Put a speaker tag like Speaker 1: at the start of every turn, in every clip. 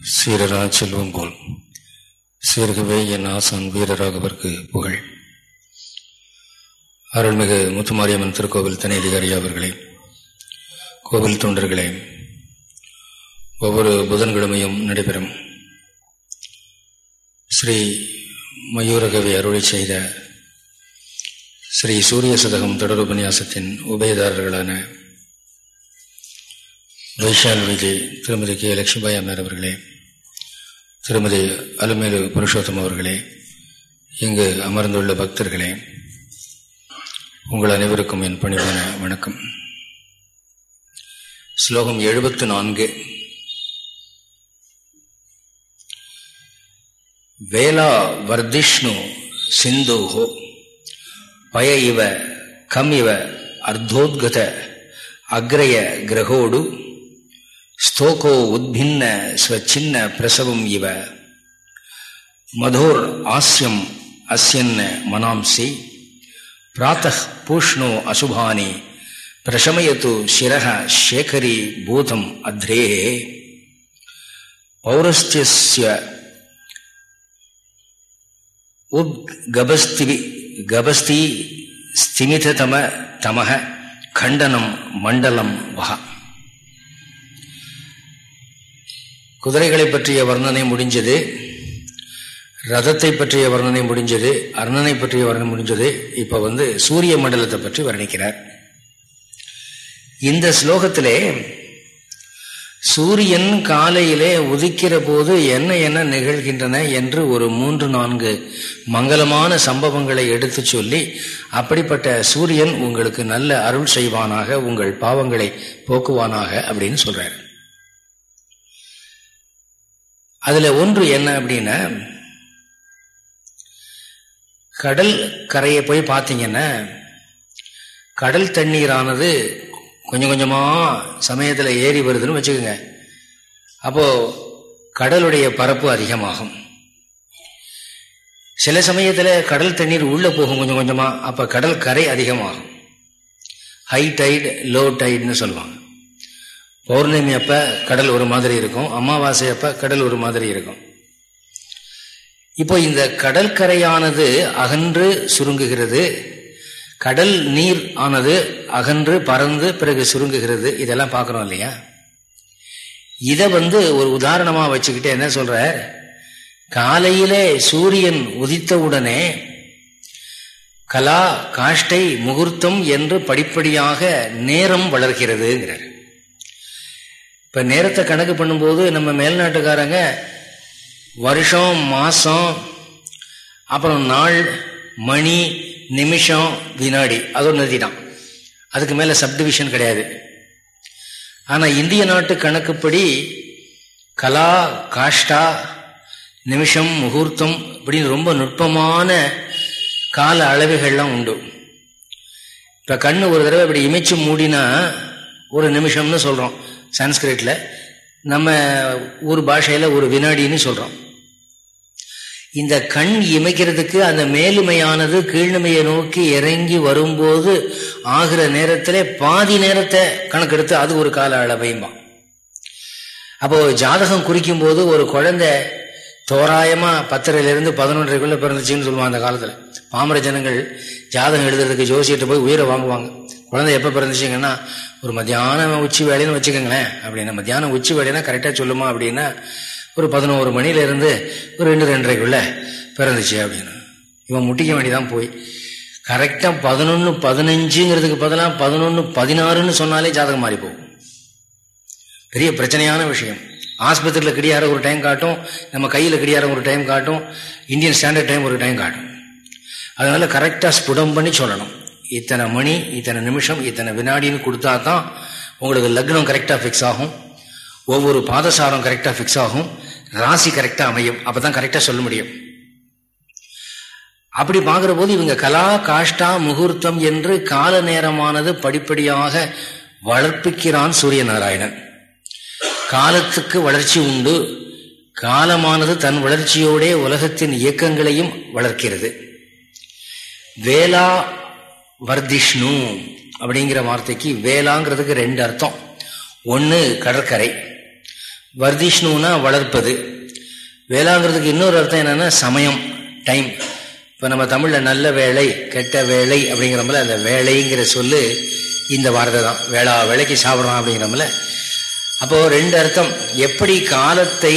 Speaker 1: சீரரா செல்வம் போல். சீர்கவே என் ஆசான் வீரராகவர்க்கு புகழ். அருள்மிகு முத்துமாரியம்மன் திருக்கோவில் தனி அதிகாரி அவர்களே கோவில் தொண்டர்களே ஒவ்வொரு புதன்கிழமையும் நடைபெறும். ஸ்ரீ மயூரகவி அருளை செய்த ஸ்ரீ சூரிய சதகம் தொடர் உபன்யாசத்தின் உபயதாரர்களான வைஷால் விஜய் திருமதி கே. லட்சுமிபாய் அம்மையார் அவர்களே திருமதி அலுமேலு புருஷோத்தம் அவர்களே இங்கு அமர்ந்துள்ள பக்தர்களே உங்கள் அனைவருக்கும் என் பணிவான வணக்கம். ஸ்லோகம் எழுபத்து நான்கு. வேலா வர்திஷ்ணு சிந்துஹோ பய இவ கம் இவ அர்த்தோத்கத அக்ரய கிரகோடு ஸ்தோகோ உத்பின்ன ஸ்வச்சின்ன பிரசவம் இவ. மதோர் ஆஸ்யம் அஸ்யன்ன மனாம்சி. பிராத்த பூஷ்ணோ அசுபானி. பிரசமயத்து சிரக சேகரி பூதம் அத்ரே பௌரஸ்திய உப்கபஸ்திவி கபஸ்தி ஸ்திமிததம தமக கண்டனம் மண்டலம் வகா குதிரைகளை பற்றிய வர்ணனை முடிஞ்சது ரதத்தை பற்றிய வர்ணனை முடிஞ்சது அர்ணனை பற்றிய வர்ணனை முடிஞ்சது. இப்ப வந்து சூரிய மண்டலத்தை பற்றி வர்ணிக்கிறார். இந்த ஸ்லோகத்திலே சூரியன் காலையிலே உதிக்கிற போது என்ன என்ன நிகழ்கின்றன என்று ஒரு மூன்று நான்கு மங்களமான சம்பவங்களை எடுத்து சொல்லி அப்படிப்பட்ட சூரியன் உங்களுக்கு நல்ல அருள் செய்வானாக உங்கள் பாவங்களை போக்குவானாக அப்படின்னு சொல்றாரு. அதுல ஒன்று என்ன அப்படின்னா கடல் கரையை போய் பார்த்தீங்கன்னா கடல் தண்ணீரானது கொஞ்சம் கொஞ்சமா சமயத்தில் ஏறி வருதுன்னு வச்சுக்கோங்க. அப்போ கடலுடைய பரப்பு அதிகமாகும். சில சமயத்தில் கடல் தண்ணீர் உள்ளே போகும் கொஞ்சம் கொஞ்சமாக அப்போ கடல் கரை அதிகமாகும். ஹை டைடு லோ டைடுன்னு சொல்லுவாங்க. பௌர்ணமி அப்ப கடல் ஒரு மாதிரி இருக்கும் அமாவாசை அப்ப கடல் ஒரு மாதிரி இருக்கும். இப்போ இந்த கடற்கரையானது அகன்று சுருங்குகிறது கடல் நீர் ஆனது அகன்று பறந்து பிறகு சுருங்குகிறது இதெல்லாம் பார்க்குறோம் இல்லையா? இதை வந்து ஒரு உதாரணமாக வச்சுக்கிட்டு என்ன சொல்ற காலையிலே சூரியன் உதித்தவுடனே கலா காஷ்டை முகூர்த்தம் என்று படிப்படியாக நேரம் வளர்கிறதுங்கிறார். இப்போ நேரத்தை கணக்கு பண்ணும்போது நம்ம மேல்நாட்டுக்காரங்க வருஷம் மாதம் அப்புறம் நாள் மணி நிமிஷம் வினாடி. அதோடு நிறுத்திட்டான் அதுக்கு மேலே சப்டிவிஷன் கிடையாது. ஆனால் இந்திய நாட்டு கணக்குப்படி கலா காஷ்டா நிமிஷம் முகூர்த்தம் அப்படின்னு ரொம்ப நுட்பமான கால அளவுகள்லாம் உண்டு. இப்போ கண்ணு ஒரு தடவை இப்படி இமைச்சு மூடினா ஒரு நிமிஷம்னு சொல்கிறோம் சன்ஸ்கிரிட்ல நம்ம ஒரு பாஷையில் ஒரு வினாடின்னு சொல்கிறோம் இந்த கண் இமைக்கிறதுக்கு அந்த மேலுமையானது கீழ்மையை நோக்கி இறங்கி வரும்போது ஆகிற நேரத்தில் பாதி நேரத்தை கணக்கெடுத்து அது ஒரு கால அளவையுமா. அப்போ ஜாதகம் குறிக்கும் போது ஒரு குழந்தை தோராயமா பத்தரையிலிருந்து பதினொன்றரைக்குள்ள பிறந்துச்சுன்னு சொல்லுவாங்க அந்த காலத்துல. பாமர ஜனங்கள் ஜாதகம் எழுதுறதுக்கு ஜோசியிட்ட போய் உயிரை வாங்குவாங்க. குழந்தை எப்போ பிறந்துச்சிங்கன்னா ஒரு மத்தியானம் உச்சி வேலைன்னு வச்சுக்கோங்களேன். அப்படின்னா மத்தியானம் உச்சி வேலைன்னா கரெக்டாக சொல்லுமா அப்படின்னா ஒரு பதினோரு மணிலேருந்து ஒரு ரெண்டு ரெண்டரைக்குள்ள பிறந்துச்சு அப்படின்னு. இவன் முட்டிக்க வேண்டிதான் போய். கரெக்டாக பதினொன்று பதினஞ்சுங்கிறதுக்கு பதிலாக பதினொன்று பதினாறுன்னு சொன்னாலே ஜாதகம் மாறி போகும். பெரிய பிரச்சனையான விஷயம். ஆஸ்பத்திரியில் கிடையாற ஒரு டைம் காட்டும் நம்ம கையில் கிடையாற ஒரு டைம் காட்டும் இந்தியன் ஸ்டாண்டர்ட் டைம் ஒரு டைம் காட்டும். அதனால கரெக்டாக ஸ்புடம் பண்ணி சொல்லணும். இத்தனை மணி இத்தனை நிமிஷம் இத்தனை வினாடின்னு கொடுத்தா தான் உங்களுக்கு லக்னம் கரெக்டாக ஃபிக்ஸ் ஆகும். ஒவ்வொரு பாதசாரம் கரெக்டாக ஃபிக்ஸ் ஆகும். ராசி கரெக்டாக அமையும். அப்போ தான் கரெக்டாக சொல்ல முடியும். அப்படி பார்க்குற போது இவங்க கலா காஷ்டா முகூர்த்தம் என்று கால நேரமானது படிப்படியாக வளர்ப்பிக்கிறான் சூரிய நாராயணன் காலத்துக்கு வளர்ச்சி உண்டு. காலமானது தன் வளர்ச்சியோடே உலகத்தின் இயக்கங்களையும் வளர்க்கிறது. வேளா வர்திஷ்ணு அப்படிங்கிற வார்த்தைக்கு வேளாங்கிறதுக்கு ரெண்டு அர்த்தம். ஒன்று கடற்கரை. வர்திஷ்ணுனா வளர்ப்பது. வேளாங்கிறதுக்கு இன்னொரு அர்த்தம் என்னன்னா சமயம் டைம் இப்போ நம்ம தமிழில் நல்ல வேலை கெட்ட வேலை அப்படிங்கிறோம்ல அந்த வேலைங்கிற சொல்லு இந்த வார்த்தை தான். வேளா வேலைக்கு சாப்பிட்றோம் அப்படிங்கிறோம்ல. அப்போது ரெண்டு அர்த்தம். எப்படி காலத்தை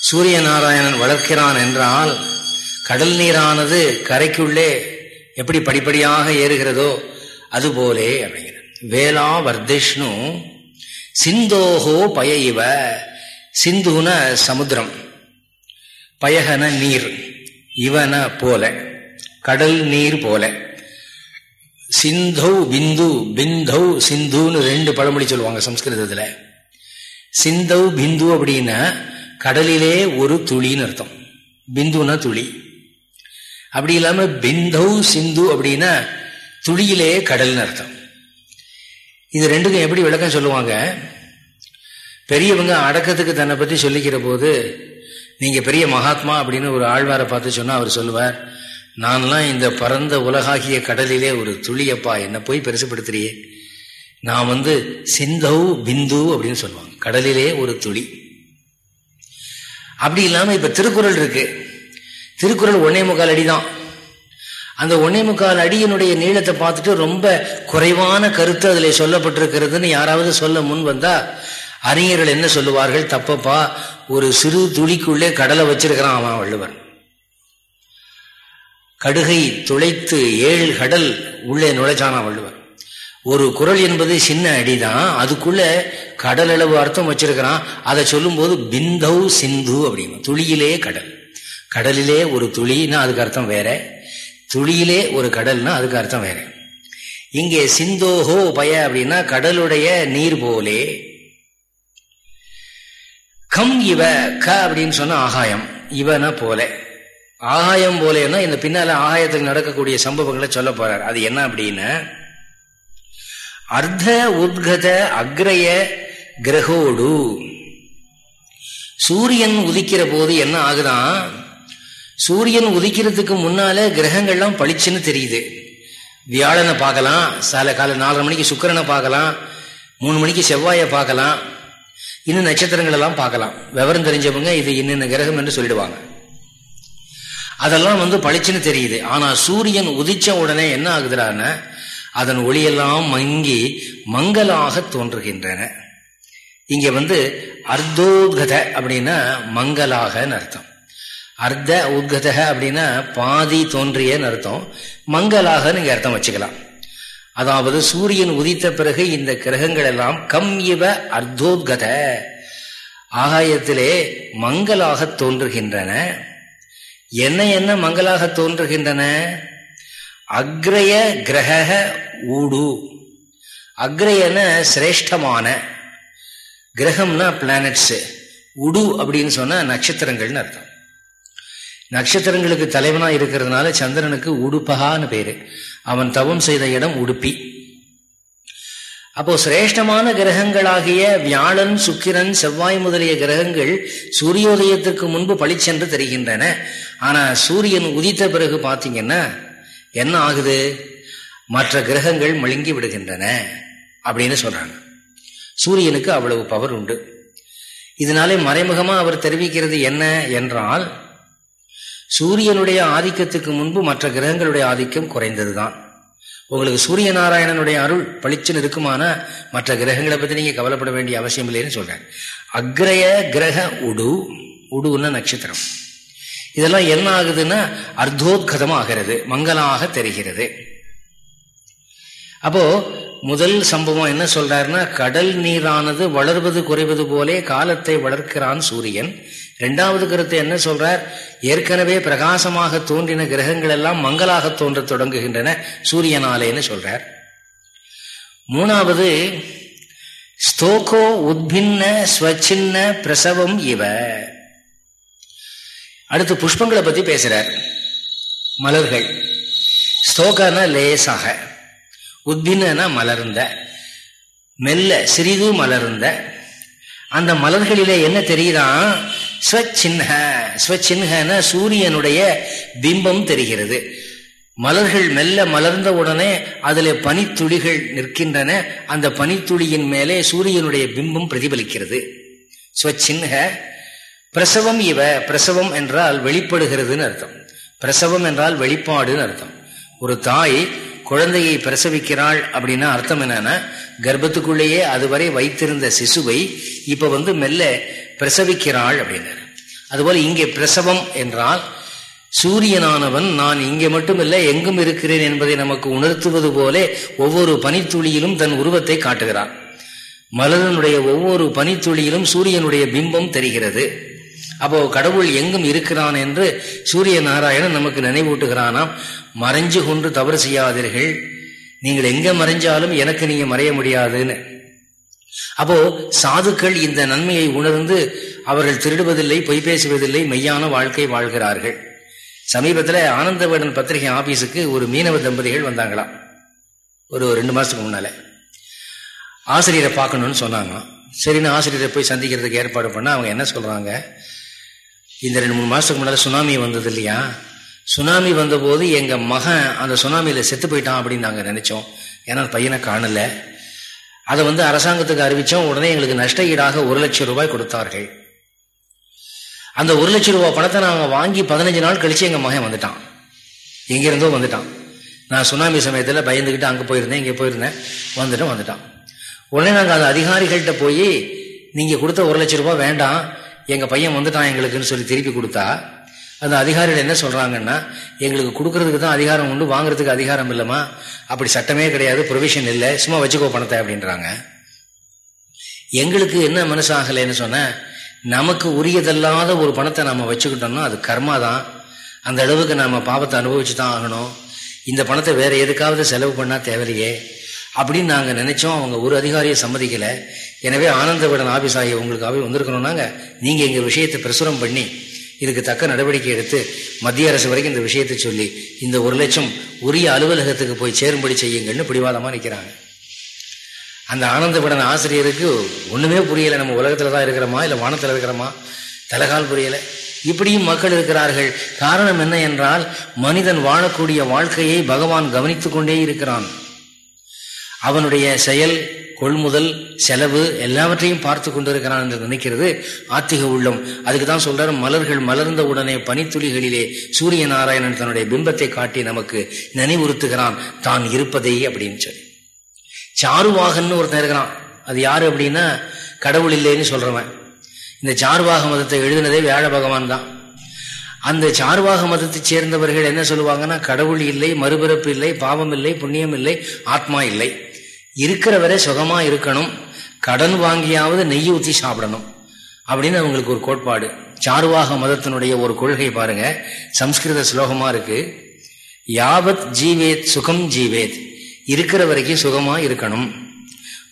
Speaker 1: சூரிய நாராயணன் வளர்க்கிறான் என்றால் கடல் நீரானது கரைக்குள்ளே எப்படி படிப்படியாக ஏறுகிறதோ அதுபோலே அப்படிங்கிற வேளா வர்திஷ்ணு சிந்தோஹோ பய இவ சிந்துன சமுத்திரம் பயகன நீர் இவன போல கடல் நீர் போல. சிந்தௌ பிந்து பிந்தௌ சிந்துன்னு ரெண்டு பழமொழி சொல்லுவாங்க சம்ஸ்கிருதத்துல. சிந்தௌ பிந்து அப்படின்னா கடலிலே ஒரு துளின்னு அர்த்தம். பிந்துனா துளி. அப்படி இல்லாம பிந்தௌ சிந்து அப்படின்னா துளியிலே கடல்னு அர்த்தம். இது ரெண்டுக்கும் எப்படி விளக்கம் சொல்லுவாங்க? பெரியவங்க அடக்கத்துக்கு தன்னை பற்றி சொல்லிக்கிற போது நீங்க பெரிய மகாத்மா அப்படின்னு ஒரு ஆழ்வாரை பார்த்து சொன்னா அவர் சொல்லுவார் நான்லாம் இந்த பரந்த உலகாகிய கடலிலே ஒரு துளியப்பா என்னை போய் பெருசுப்படுத்துறியே. நான் வந்து சிந்தௌ பிந்து அப்படின்னு சொல்லுவாங்க. கடலிலே ஒரு துளி. அப்படி இல்லாம இப்ப திருக்குறள் இருக்கு. திருக்குறள் ஒன்னே முக்கால் அடிதான். அந்த ஒன்னே முக்கால் அடியினுடைய நீளத்தை பார்த்துட்டு ரொம்ப குறைவான கருத்து அதில் சொல்லப்பட்டிருக்கிறதுன்னு யாராவது சொல்ல முன் வந்தா அறிஞர்கள் என்ன சொல்லுவார்கள் தப்பப்பா ஒரு சிறு துளிக்குள்ளே கடலை வச்சிருக்கிறான் அவன் வள்ளுவர் கடுகை துளைத்து ஏழு கடல் உள்ளே நுழைச்சானா வள்ளுவர் ஒரு குரல் என்பது சின்ன அடிதான் அதுக்குள்ள கடல் அளவு அர்த்தம் வச்சிருக்கிறான். அதை சொல்லும் போது பிந்தௌ சிந்து அப்படின்னு துளியிலே கடல். கடலிலே ஒரு துளின்னா அதுக்கு அர்த்தம் வேற. துளியிலே ஒரு கடல்னா அதுக்கு அர்த்தம் வேற. இங்கே சிந்தோஹோ பய அப்படின்னா கடலுடைய நீர் போலே. கம் இவ க அப்படின்னு சொன்ன ஆகாயம் இவனா போல. ஆகாயம் போலேன்னா இந்த பின்னால ஆகாயத்தில் நடக்கக்கூடிய சம்பவங்களை சொல்ல போறார். அது என்ன அப்படின்னா அர்த்த உத்கத அக்ரய கிரகோடு. சூரியன் உதிக்கிற போது என்ன ஆகுதான்? சூரியன் உதிக்கிறதுக்கு முன்னால கிரகங்கள்லாம் பளிச்சுன்னு தெரியுது. வியாழனை பார்க்கலாம் சால கால நாலரை மணிக்கு சுக்கரனை பார்க்கலாம் மூணு மணிக்கு செவ்வாயை பார்க்கலாம் இன்னும் நட்சத்திரங்கள் எல்லாம் பார்க்கலாம். விவரம் தெரிஞ்சவங்க இது இன்னென்ன கிரகம் என்று சொல்லிடுவாங்க. அதெல்லாம் வந்து பளிச்சுன்னு தெரியுது. ஆனா சூரியன் உதிச்ச உடனே என்ன ஆகுதுறான அதன் ஒளியெல்லாம் மங்கி மங்களாக தோன்றுகின்றன. இங்க வந்து அர்த்தோத்கத அப்படின்னா மங்கலாகன்னு அர்த்தம். அர்த்த உத்கத அப்படின்னா பாதி தோன்றியன்னு அர்த்தம். மங்களாகன்னு இங்கே அர்த்தம் வச்சுக்கலாம். அதாவது சூரியன் உதித்த பிறகு இந்த கிரகங்கள் எல்லாம் கம் இவ அர்த்தோத்கத. ஆகாயத்திலே மங்களாக தோன்றுகின்றன. என்ன என்ன மங்களாக தோன்றுகின்றன? அக்ரய கிரக ஊடு. அக்ரயன சிரேஷ்டமான. கிரகம்னா பிளானட்ஸ் உடு அப்படின்னு சொன்னா நட்சத்திரங்கள்னு அர்த்தம். நட்சத்திரங்களுக்கு தலைவனா இருக்கிறதுனால சந்திரனுக்கு உடுப்பகான்னு பேரு. அவன் தவம் செய்த இடம் உடுப்பி. அப்போ சிரேஷ்டமான கிரகங்களாகிய வியாழன் சுக்கிரன் செவ்வாய் முதலிய கிரகங்கள் சூரியோதயத்திற்கு முன்பு பழிச்சென்று தெரிகின்றன. ஆனா சூரியன் உதித்த பிறகு பாத்தீங்கன்னா என்ன ஆகுது? மற்ற கிரகங்கள் மழுங்கி விடுகின்றன அப்படின்னு சொல்றாங்க. சூரியனுக்கு அவ்வளவு பவர் உண்டு. இதனாலே மறைமுகமா அவர் தெரிவிக்கிறது என்ன என்றால் சூரியனுடைய ஆதிக்கத்துக்கு முன்பு மற்ற கிரகங்களுடைய ஆதிக்கம் குறைந்ததுதான். உங்களுக்கு சூரிய நாராயணனுடைய அருள் பளிச்சுன்னு இருக்குமான மற்ற கிரகங்களை பத்தி நீங்க கவலைப்பட வேண்டிய அவசியம் இல்லைன்னு சொல்றேன். அக்ரய கிரக உடு உடுன்னா நட்சத்திரம். இதெல்லாம் என்ன ஆகுதுன்னா அர்த்தோத்கதம் ஆகிறது மங்களாக தெரிகிறது. அப்போ முதல் சம்பவம் என்ன சொல்றாருன்னா கடல் நீரானது வளர்வது குறைவது போலே காலத்தை வளர்க்கிறான் சூரியன். இரண்டாவது கருத்து என்ன சொல்றார்? ஏற்கனவே பிரகாசமாக தோன்றின கிரகங்கள் எல்லாம் மங்களாக தோன்ற தொடங்குகின்றன சூரியனாலேன்னு சொல்றார். மூணாவது ஸ்தோகோ உத்பின்ன ஸ்வச்சின்ன பிரசவம் இவ. அடுத்து புஷ்பங்களை பத்தி பேசுறார் மலர்கள். ஸ்தோகன லேசாக. உத்தினா மலர்ந்த மெல்ல சிறிது மலர்ந்த அந்த மலர்களிலே என்ன தெரியுதான்? ஸ்வச்சின்ஹ ஸ்வச்சின்ஹன சூரியனுடைய பிம்பம் தெரிகிறது. மலர்கள் மெல்ல மலர்ந்த உடனே அதில் பனித்துளிகள் நிற்கின்றன. அந்த பனித்துளியின் மேலே சூரியனுடைய பிம்பம் பிரதிபலிக்கிறது. ஸ்வச்சின்ஹ பிரசவம் இவ பிரசவம் என்றால் வெளிப்படுகிறதுன்னு அர்த்தம். பிரசவம் என்றால் வெளிப்பாடுன்னு அர்த்தம். ஒரு தாய் குழந்தையை பிரசவிக்கிறாள் அப்படின்னா அர்த்தம் என்னன்னா கர்ப்பத்துக்குள்ளேயே அதுவரை வைத்திருந்த சிசுவை இப்ப வந்து மெல்ல பிரசவிக்கிறாள் அப்படின்னாரு. அதுபோல இங்கே பிரசவம் என்றால் சூரியனானவன் நான் இங்கே மட்டும் எங்கும் இருக்கிறேன் என்பதை நமக்கு உணர்த்துவது போல ஒவ்வொரு பனித்துளியிலும் தன் உருவத்தை காட்டுகிறான். மலரனுடைய ஒவ்வொரு பனித்துளியிலும் சூரியனுடைய பிம்பம் தெரிகிறது. அப்போ கடவுள் எங்கும் இருக்கிறான் என்று சூரிய நாராயணன் நமக்கு நினைவூட்டுகிறானாம். மறைஞ்சு கொண்டு தவறு செய்யாதீர்கள். நீங்கள் எங்க மறைஞ்சாலும் எனக்கு நீங்க மறைய முடியாதுன்னு. அப்போ சாதுக்கள் இந்த நன்மையை உணர்ந்து அவர்கள் திருடுவதில்லை பொய் பேசுவதில்லை மெய்யான வாழ்க்கை வாழ்கிறார்கள். சமீபத்தில் ஆனந்தவர்டன் பத்திரிகை ஆபீஸுக்கு ஒரு மீனவ தம்பதிகள் வந்தாங்களாம். ஒரு ரெண்டு மாசத்துக்கு முன்னால. ஆசிரியரை பார்க்கணும்னு சொன்னாங்க சரின்னு ஆசிரியரை போய் சந்திக்கிறதுக்கு ஏற்பாடு பண்ண அவங்க என்ன சொல்றாங்க? இந்த ரெண்டு மூணு மாசத்துக்கு முன்னால சுனாமி வந்தது இல்லையா? சுனாமி வந்தபோது எங்க மகன் அந்த சுனாமியில செத்து போயிட்டான் அப்படின்னு நாங்க நினைச்சோம். ஏன்னா பையனை காணல. அதை வந்து அரசாங்கத்துக்கு அறிவிச்சோம். உடனே எங்களுக்கு நஷ்ட ஈடாக ஒரு லட்சம் ரூபாய் கொடுத்தார்கள். அந்த ஒரு லட்சம் ரூபாய் பணத்தை நாங்கள் வாங்கி பதினஞ்சு நாள் கழிச்சு எங்கள் மகன் வந்துட்டான். எங்கிருந்தோ வந்துட்டான். நான் சுனாமி சமயத்தில் பயந்துக்கிட்டு அங்கே போயிருந்தேன் இங்கே போயிருந்தேன். வந்துட்டு வந்துட்டான். உடனே நாங்கள் அந்த அதிகாரிகள்கிட்ட போய் நீங்கள் கொடுத்த ஒரு லட்சம் ரூபாய் வேண்டாம். எங்கள் பையன் வந்துட்டான் எங்களுக்குன்னு சொல்லி திருப்பி கொடுத்தா அந்த அதிகாரிகள் என்ன சொல்றாங்கன்னா எங்களுக்கு கொடுக்கறதுக்கு தான் அதிகாரம் உண்டு வாங்குறதுக்கு அதிகாரம் இல்லைம்மா. அப்படி சட்டமே கிடையாது ப்ரொவிஷன் இல்லை சும்மா வச்சுக்கோ பணத்தை அப்படின்றாங்க. எங்களுக்கு என்ன மனசாகலைன்னு சொன்ன நமக்கு உரியதல்லாத ஒரு பணத்தை நம்ம வச்சுக்கிட்டோம்னா அது கர்மா தான். அந்த அளவுக்கு நம்ம பாவத்தை அனுபவிச்சு தான் ஆகணும். இந்த பணத்தை வேற எதுக்காவது செலவு பண்ணா தேவையில்லையே. அப்படின்னு நாங்கள் நினைச்சோம் அவங்க ஒரு அதிகாரியை சம்மதிக்கலை. எனவே ஆனந்தவிடன் ஆபீஸ் ஆகிய உங்களுக்காகவே வந்திருக்கணும்னாங்க நீங்க எங்க விஷயத்தை பிரசுரம் பண்ணி இதுக்கு தக்க நடவடிக்கை எடுத்து மத்திய அரசு வரைக்கும் இந்த விஷயத்தை சொல்லி இந்த ஒரு லட்சம் உரிய அலுவலகத்துக்கு போய் சேரும்படி செய்யுங்கள்னு பிடிவாதமாக நிற்கிறாங்க அந்த ஆனந்தப்படன் ஆசிரியருக்கு ஒன்றுமே புரியலை நம்ம உலகத்தில் தான் இருக்கிறோமா இல்லை வானத்தில் இருக்கிறோமா? தலகால் புரியலை. இப்படியும் மக்கள் இருக்கிறார்கள். காரணம் என்ன என்றால் மனிதன் வாழக்கூடிய வாழ்க்கையை பகவான் கவனித்து கொண்டே இருக்கிறான். அவனுடைய செயல் கொள்முதல் செலவு எல்லாவற்றையும் பார்த்து கொண்டிருக்கிறான் என்று நினைக்கிறது ஆத்திக உள்ளம். அதுக்கு தான் சொல்றாரு மலர்கள் மலர்ந்த உடனே பனித்துளிகளிலே சூரிய நாராயணன் தன்னுடைய பிம்பத்தை காட்டி நமக்கு நினைவுறுத்துகிறான். தான் இருப்பதை அப்படின்னு சொல்லி. சாருவாகன்னு ஒருத்தன் இருக்கிறான். அது யாரு அப்படின்னா கடவுள் இல்லைன்னு சொல்றவன். இந்த சார்வாக மதத்தை எழுதினதே வியாழ பகவான் தான். அந்த சார்வாக மதத்தை சேர்ந்தவர்கள் என்ன சொல்லுவாங்கன்னா கடவுள் இல்லை மறுபிறப்பு இல்லை பாவம் இல்லை புண்ணியம் இல்லை ஆத்மா இல்லை. இருக்கிற வரை சுகமா இருக்கணும். கடன் வாங்கியாவது நெய் ஊற்றி சாப்பிடணும். அப்படின்னு அவங்களுக்கு ஒரு கோட்பாடு. சார்வாக மதத்தினுடைய ஒரு கொள்கை பாருங்க. சம்ஸ்கிருத ஸ்லோகமா இருக்கு. யாவத் ஜீவேத் சுகம் ஜீவேத். இருக்கிற வரைக்கும் சுகமா இருக்கணும்.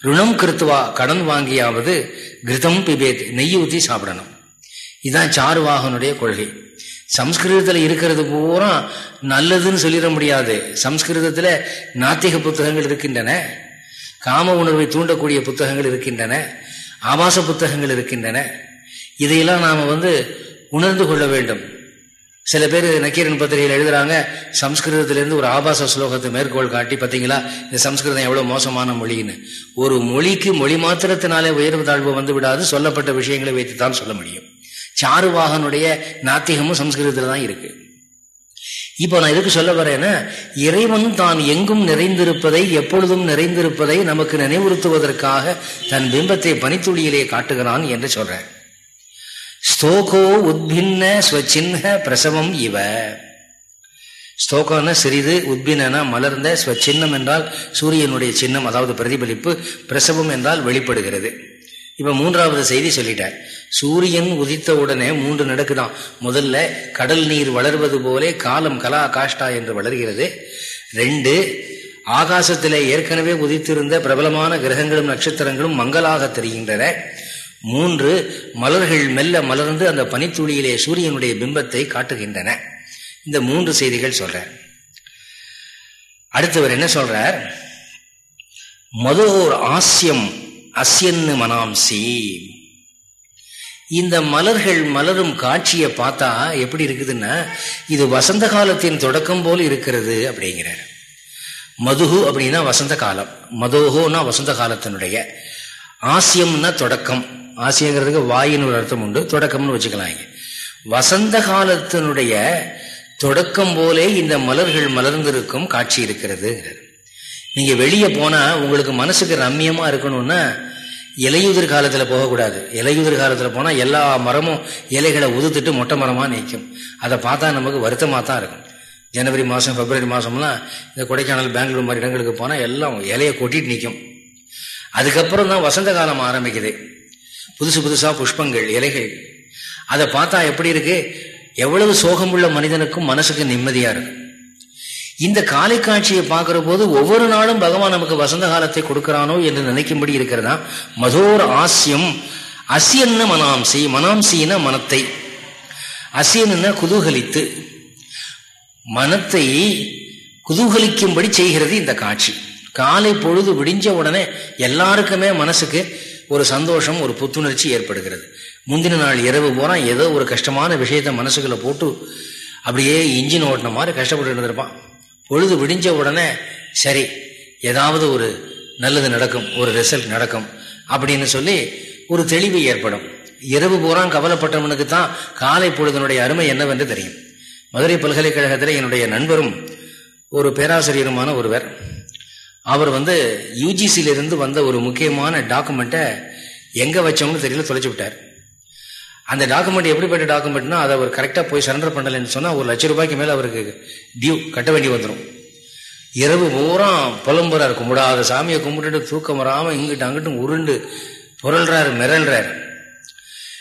Speaker 1: ருணம் கிருத்துவா கடன் வாங்கியாவது கிருதம் பிபேத் நெய் ஊற்றி சாப்பிடணும். இதுதான் சாருவாகனுடைய கொள்கை. சம்ஸ்கிருதத்துல இருக்கிறது பூரா நல்லதுன்னு சொல்லிட முடியாது. சம்ஸ்கிருதத்துல நாத்திக புத்தகங்கள் இருக்கின்றன. காம உணர்வை தூண்டக்கூடிய புத்தகங்கள் இருக்கின்றன ஆபாச புத்தகங்கள் இருக்கின்றன. இதையெல்லாம் நாம் வந்து உணர்ந்து கொள்ள வேண்டும். சில பேர் நக்கீரன் பத்திரிகையில் எழுதுறாங்க சம்ஸ்கிருதத்திலேருந்து ஒரு ஆபாச ஸ்லோகத்தை மேற்கோள் காட்டி பார்த்தீங்களா இந்த சம்ஸ்கிருதம் எவ்வளோ மோசமான மொழின்னு. ஒரு மொழிக்கு மொழி மாத்திரத்தினாலே உயர்வு தாழ்வு வந்து விடாது சொல்லப்பட்ட விஷயங்களை வைத்து தான் சொல்ல முடியும். சாருவாகனுடைய நாத்திகமும் சம்ஸ்கிருதத்தில் தான் இருக்குது இப்போ நான் எதுக்கு சொல்ல வரேன்னா இறைவன் தான் எங்கும் நிறைந்திருப்பதை எப்பொழுதும் நிறைந்திருப்பதை நமக்கு நினைவுறுத்துவதற்காக தன் பிம்பத்தை பனித்துளியிலே காட்டுகிறான் என்று சொல்றேன். ஸ்தோகோ உத்பின்ன ஸ்வச்சின்ன பிரசவம் இவ. ஸ்தோகம்னா சிறிது உத்பின்னா மலர்ந்த ஸ்வச்சின்னம் என்றால் சூரியனுடைய சின்னம் அதாவது பிரதிபலிப்பு பிரசவம் என்றால் வெளிப்படுகிறது. இப்ப மூன்றாவது செய்தி சொல்லிட்டார். சூரியன் உதித்த உடனே மூன்று நடக்குதான். முதல்ல கடல் நீர் வளர்வது போலே காலம் கலா காஷ்டா என்று வளர்கிறது. ரெண்டு ஆகாசத்திலே ஏற்கனவே உதித்திருந்த பிரபலமான கிரகங்களும் நட்சத்திரங்களும் மங்களாக தெரிகின்றன. மூன்று மலர்கள் மெல்ல மலர்ந்து அந்த பனித்துளியிலே சூரியனுடைய பிம்பத்தை காட்டுகின்றன. இந்த மூன்று செய்திகள் சொல்றார். அடுத்தவர் என்ன சொல்றார்? மதோர் ஆசியம் அசியன்னு மனாம்சி இந்த மலர்கள் மலரும் காட்சியை பார்த்தா எப்படி இருக்குதுன்னா இது வசந்த காலத்தின் தொடக்கம் போல் இருக்கிறது அப்படிங்கிறார். மதுகு அப்படின்னா வசந்த காலம். மதோகோனா வசந்த காலத்தினுடைய ஆசியம்னா தொடக்கம். ஆசியங்கிறதுக்கு வாயின்னு ஒரு அர்த்தம் உண்டு. தொடக்கம்னு வச்சுக்கலாம் வசந்த காலத்தினுடைய தொடக்கம் போலே இந்த மலர்கள் மலர்ந்திருக்கும் காட்சி இருக்கிறது நீங்க வெளியே போனா உங்களுக்கு மனசுக்கு ரம்மியமா இருக்கணும்னா இலையுதிர் காலத்துல போகக்கூடாது. இலையுதிர் காலத்துல போனா எல்லா மரமும் இலைகளை உதுத்துட்டு மொட்டை மரமா நிற்கும் அதை பார்த்தா நமக்கு வருத்தமாக தான் இருக்கும். ஜனவரி மாதம் பிப்ரவரி மாதம்லாம் இந்த கொடைக்கானல் பெங்களூர் மாதிரி இடங்களுக்கு போனால் எல்லாம் இலையை கொட்டிட்டு நிற்கும் அதுக்கப்புறம் தான் வசந்த காலம் ஆரம்பிக்குது. புதுசு புதுசாக புஷ்பங்கள் இலைகள். அதை பார்த்தா எப்படி இருக்கு? எவ்வளவு சோகமுள்ள மனிதனுக்கும் மனசுக்கு நிம்மதியாக இருக்கும். இந்த காலை காட்சியை பார்க்கிற போது ஒவ்வொரு நாளும் பகவான் நமக்கு வசந்த காலத்தை கொடுக்கிறானோ என்று நினைக்கும்படி இருக்கிறதா? மதோர் ஆசியம் அசியன்ன மனாம்சி மனாம்சின மனத்தை. அசியன்னு குதூகலித்து மனத்தை குதூகலிக்கும்படி செய்கிறது இந்த காட்சி. காலை பொழுது விடிஞ்ச உடனே எல்லாருக்குமே மனசுக்கு ஒரு சந்தோஷம் ஒரு புத்துணர்ச்சி ஏற்படுகிறது. முந்தின நாள் இரவு போறா ஏதோ ஒரு கஷ்டமான விஷயத்த மனசுக்குள்ள போட்டு அப்படியே இன்ஜின் ஓட்டின மாதிரி கஷ்டப்பட்டு இருந்திருப்பான். பொழுது விடிஞ்ச உடனே சரி ஏதாவது ஒரு நல்லது நடக்கும் ஒரு ரிசல்ட் நடக்கும் அப்படின்னு சொல்லி ஒரு தெளிவு ஏற்படும். இரவு பூரா கவலைப்பட்டவனுக்கு தான் காலை பொழுதனுடைய அருமை என்னவென்று தெரியும். மதுரை பல்கலைக்கழகத்தில் என்னுடைய நண்பரும் ஒரு பேராசிரியருமான ஒருவர் அவர் வந்து யூஜிசியிலிருந்து வந்த ஒரு முக்கியமான டாக்குமெண்ட்டை எங்கே வச்சோம்னு தெரியல தொலைச்சு விட்டார். அந்த டாக்குமெண்ட் எப்படிப்பட்ட டாக்குமெண்ட்னா அதை அவர் கரெக்டாக போய் சரண்டர் பண்ணலைன்னு சொன்னால் ஒரு லட்ச ரூபாய்க்கு மேலே அவருக்கு டியூ கட்ட வேண்டி வந்துடும் இரவு பூரா புலம்புறாரு கும்பிடாத சாமியை கும்பிட்டுட்டு தூக்கம் வராமல் இங்கிட்டு அங்கிட்டும் உருண்டு புரள்றாரு மிரள்றாரு.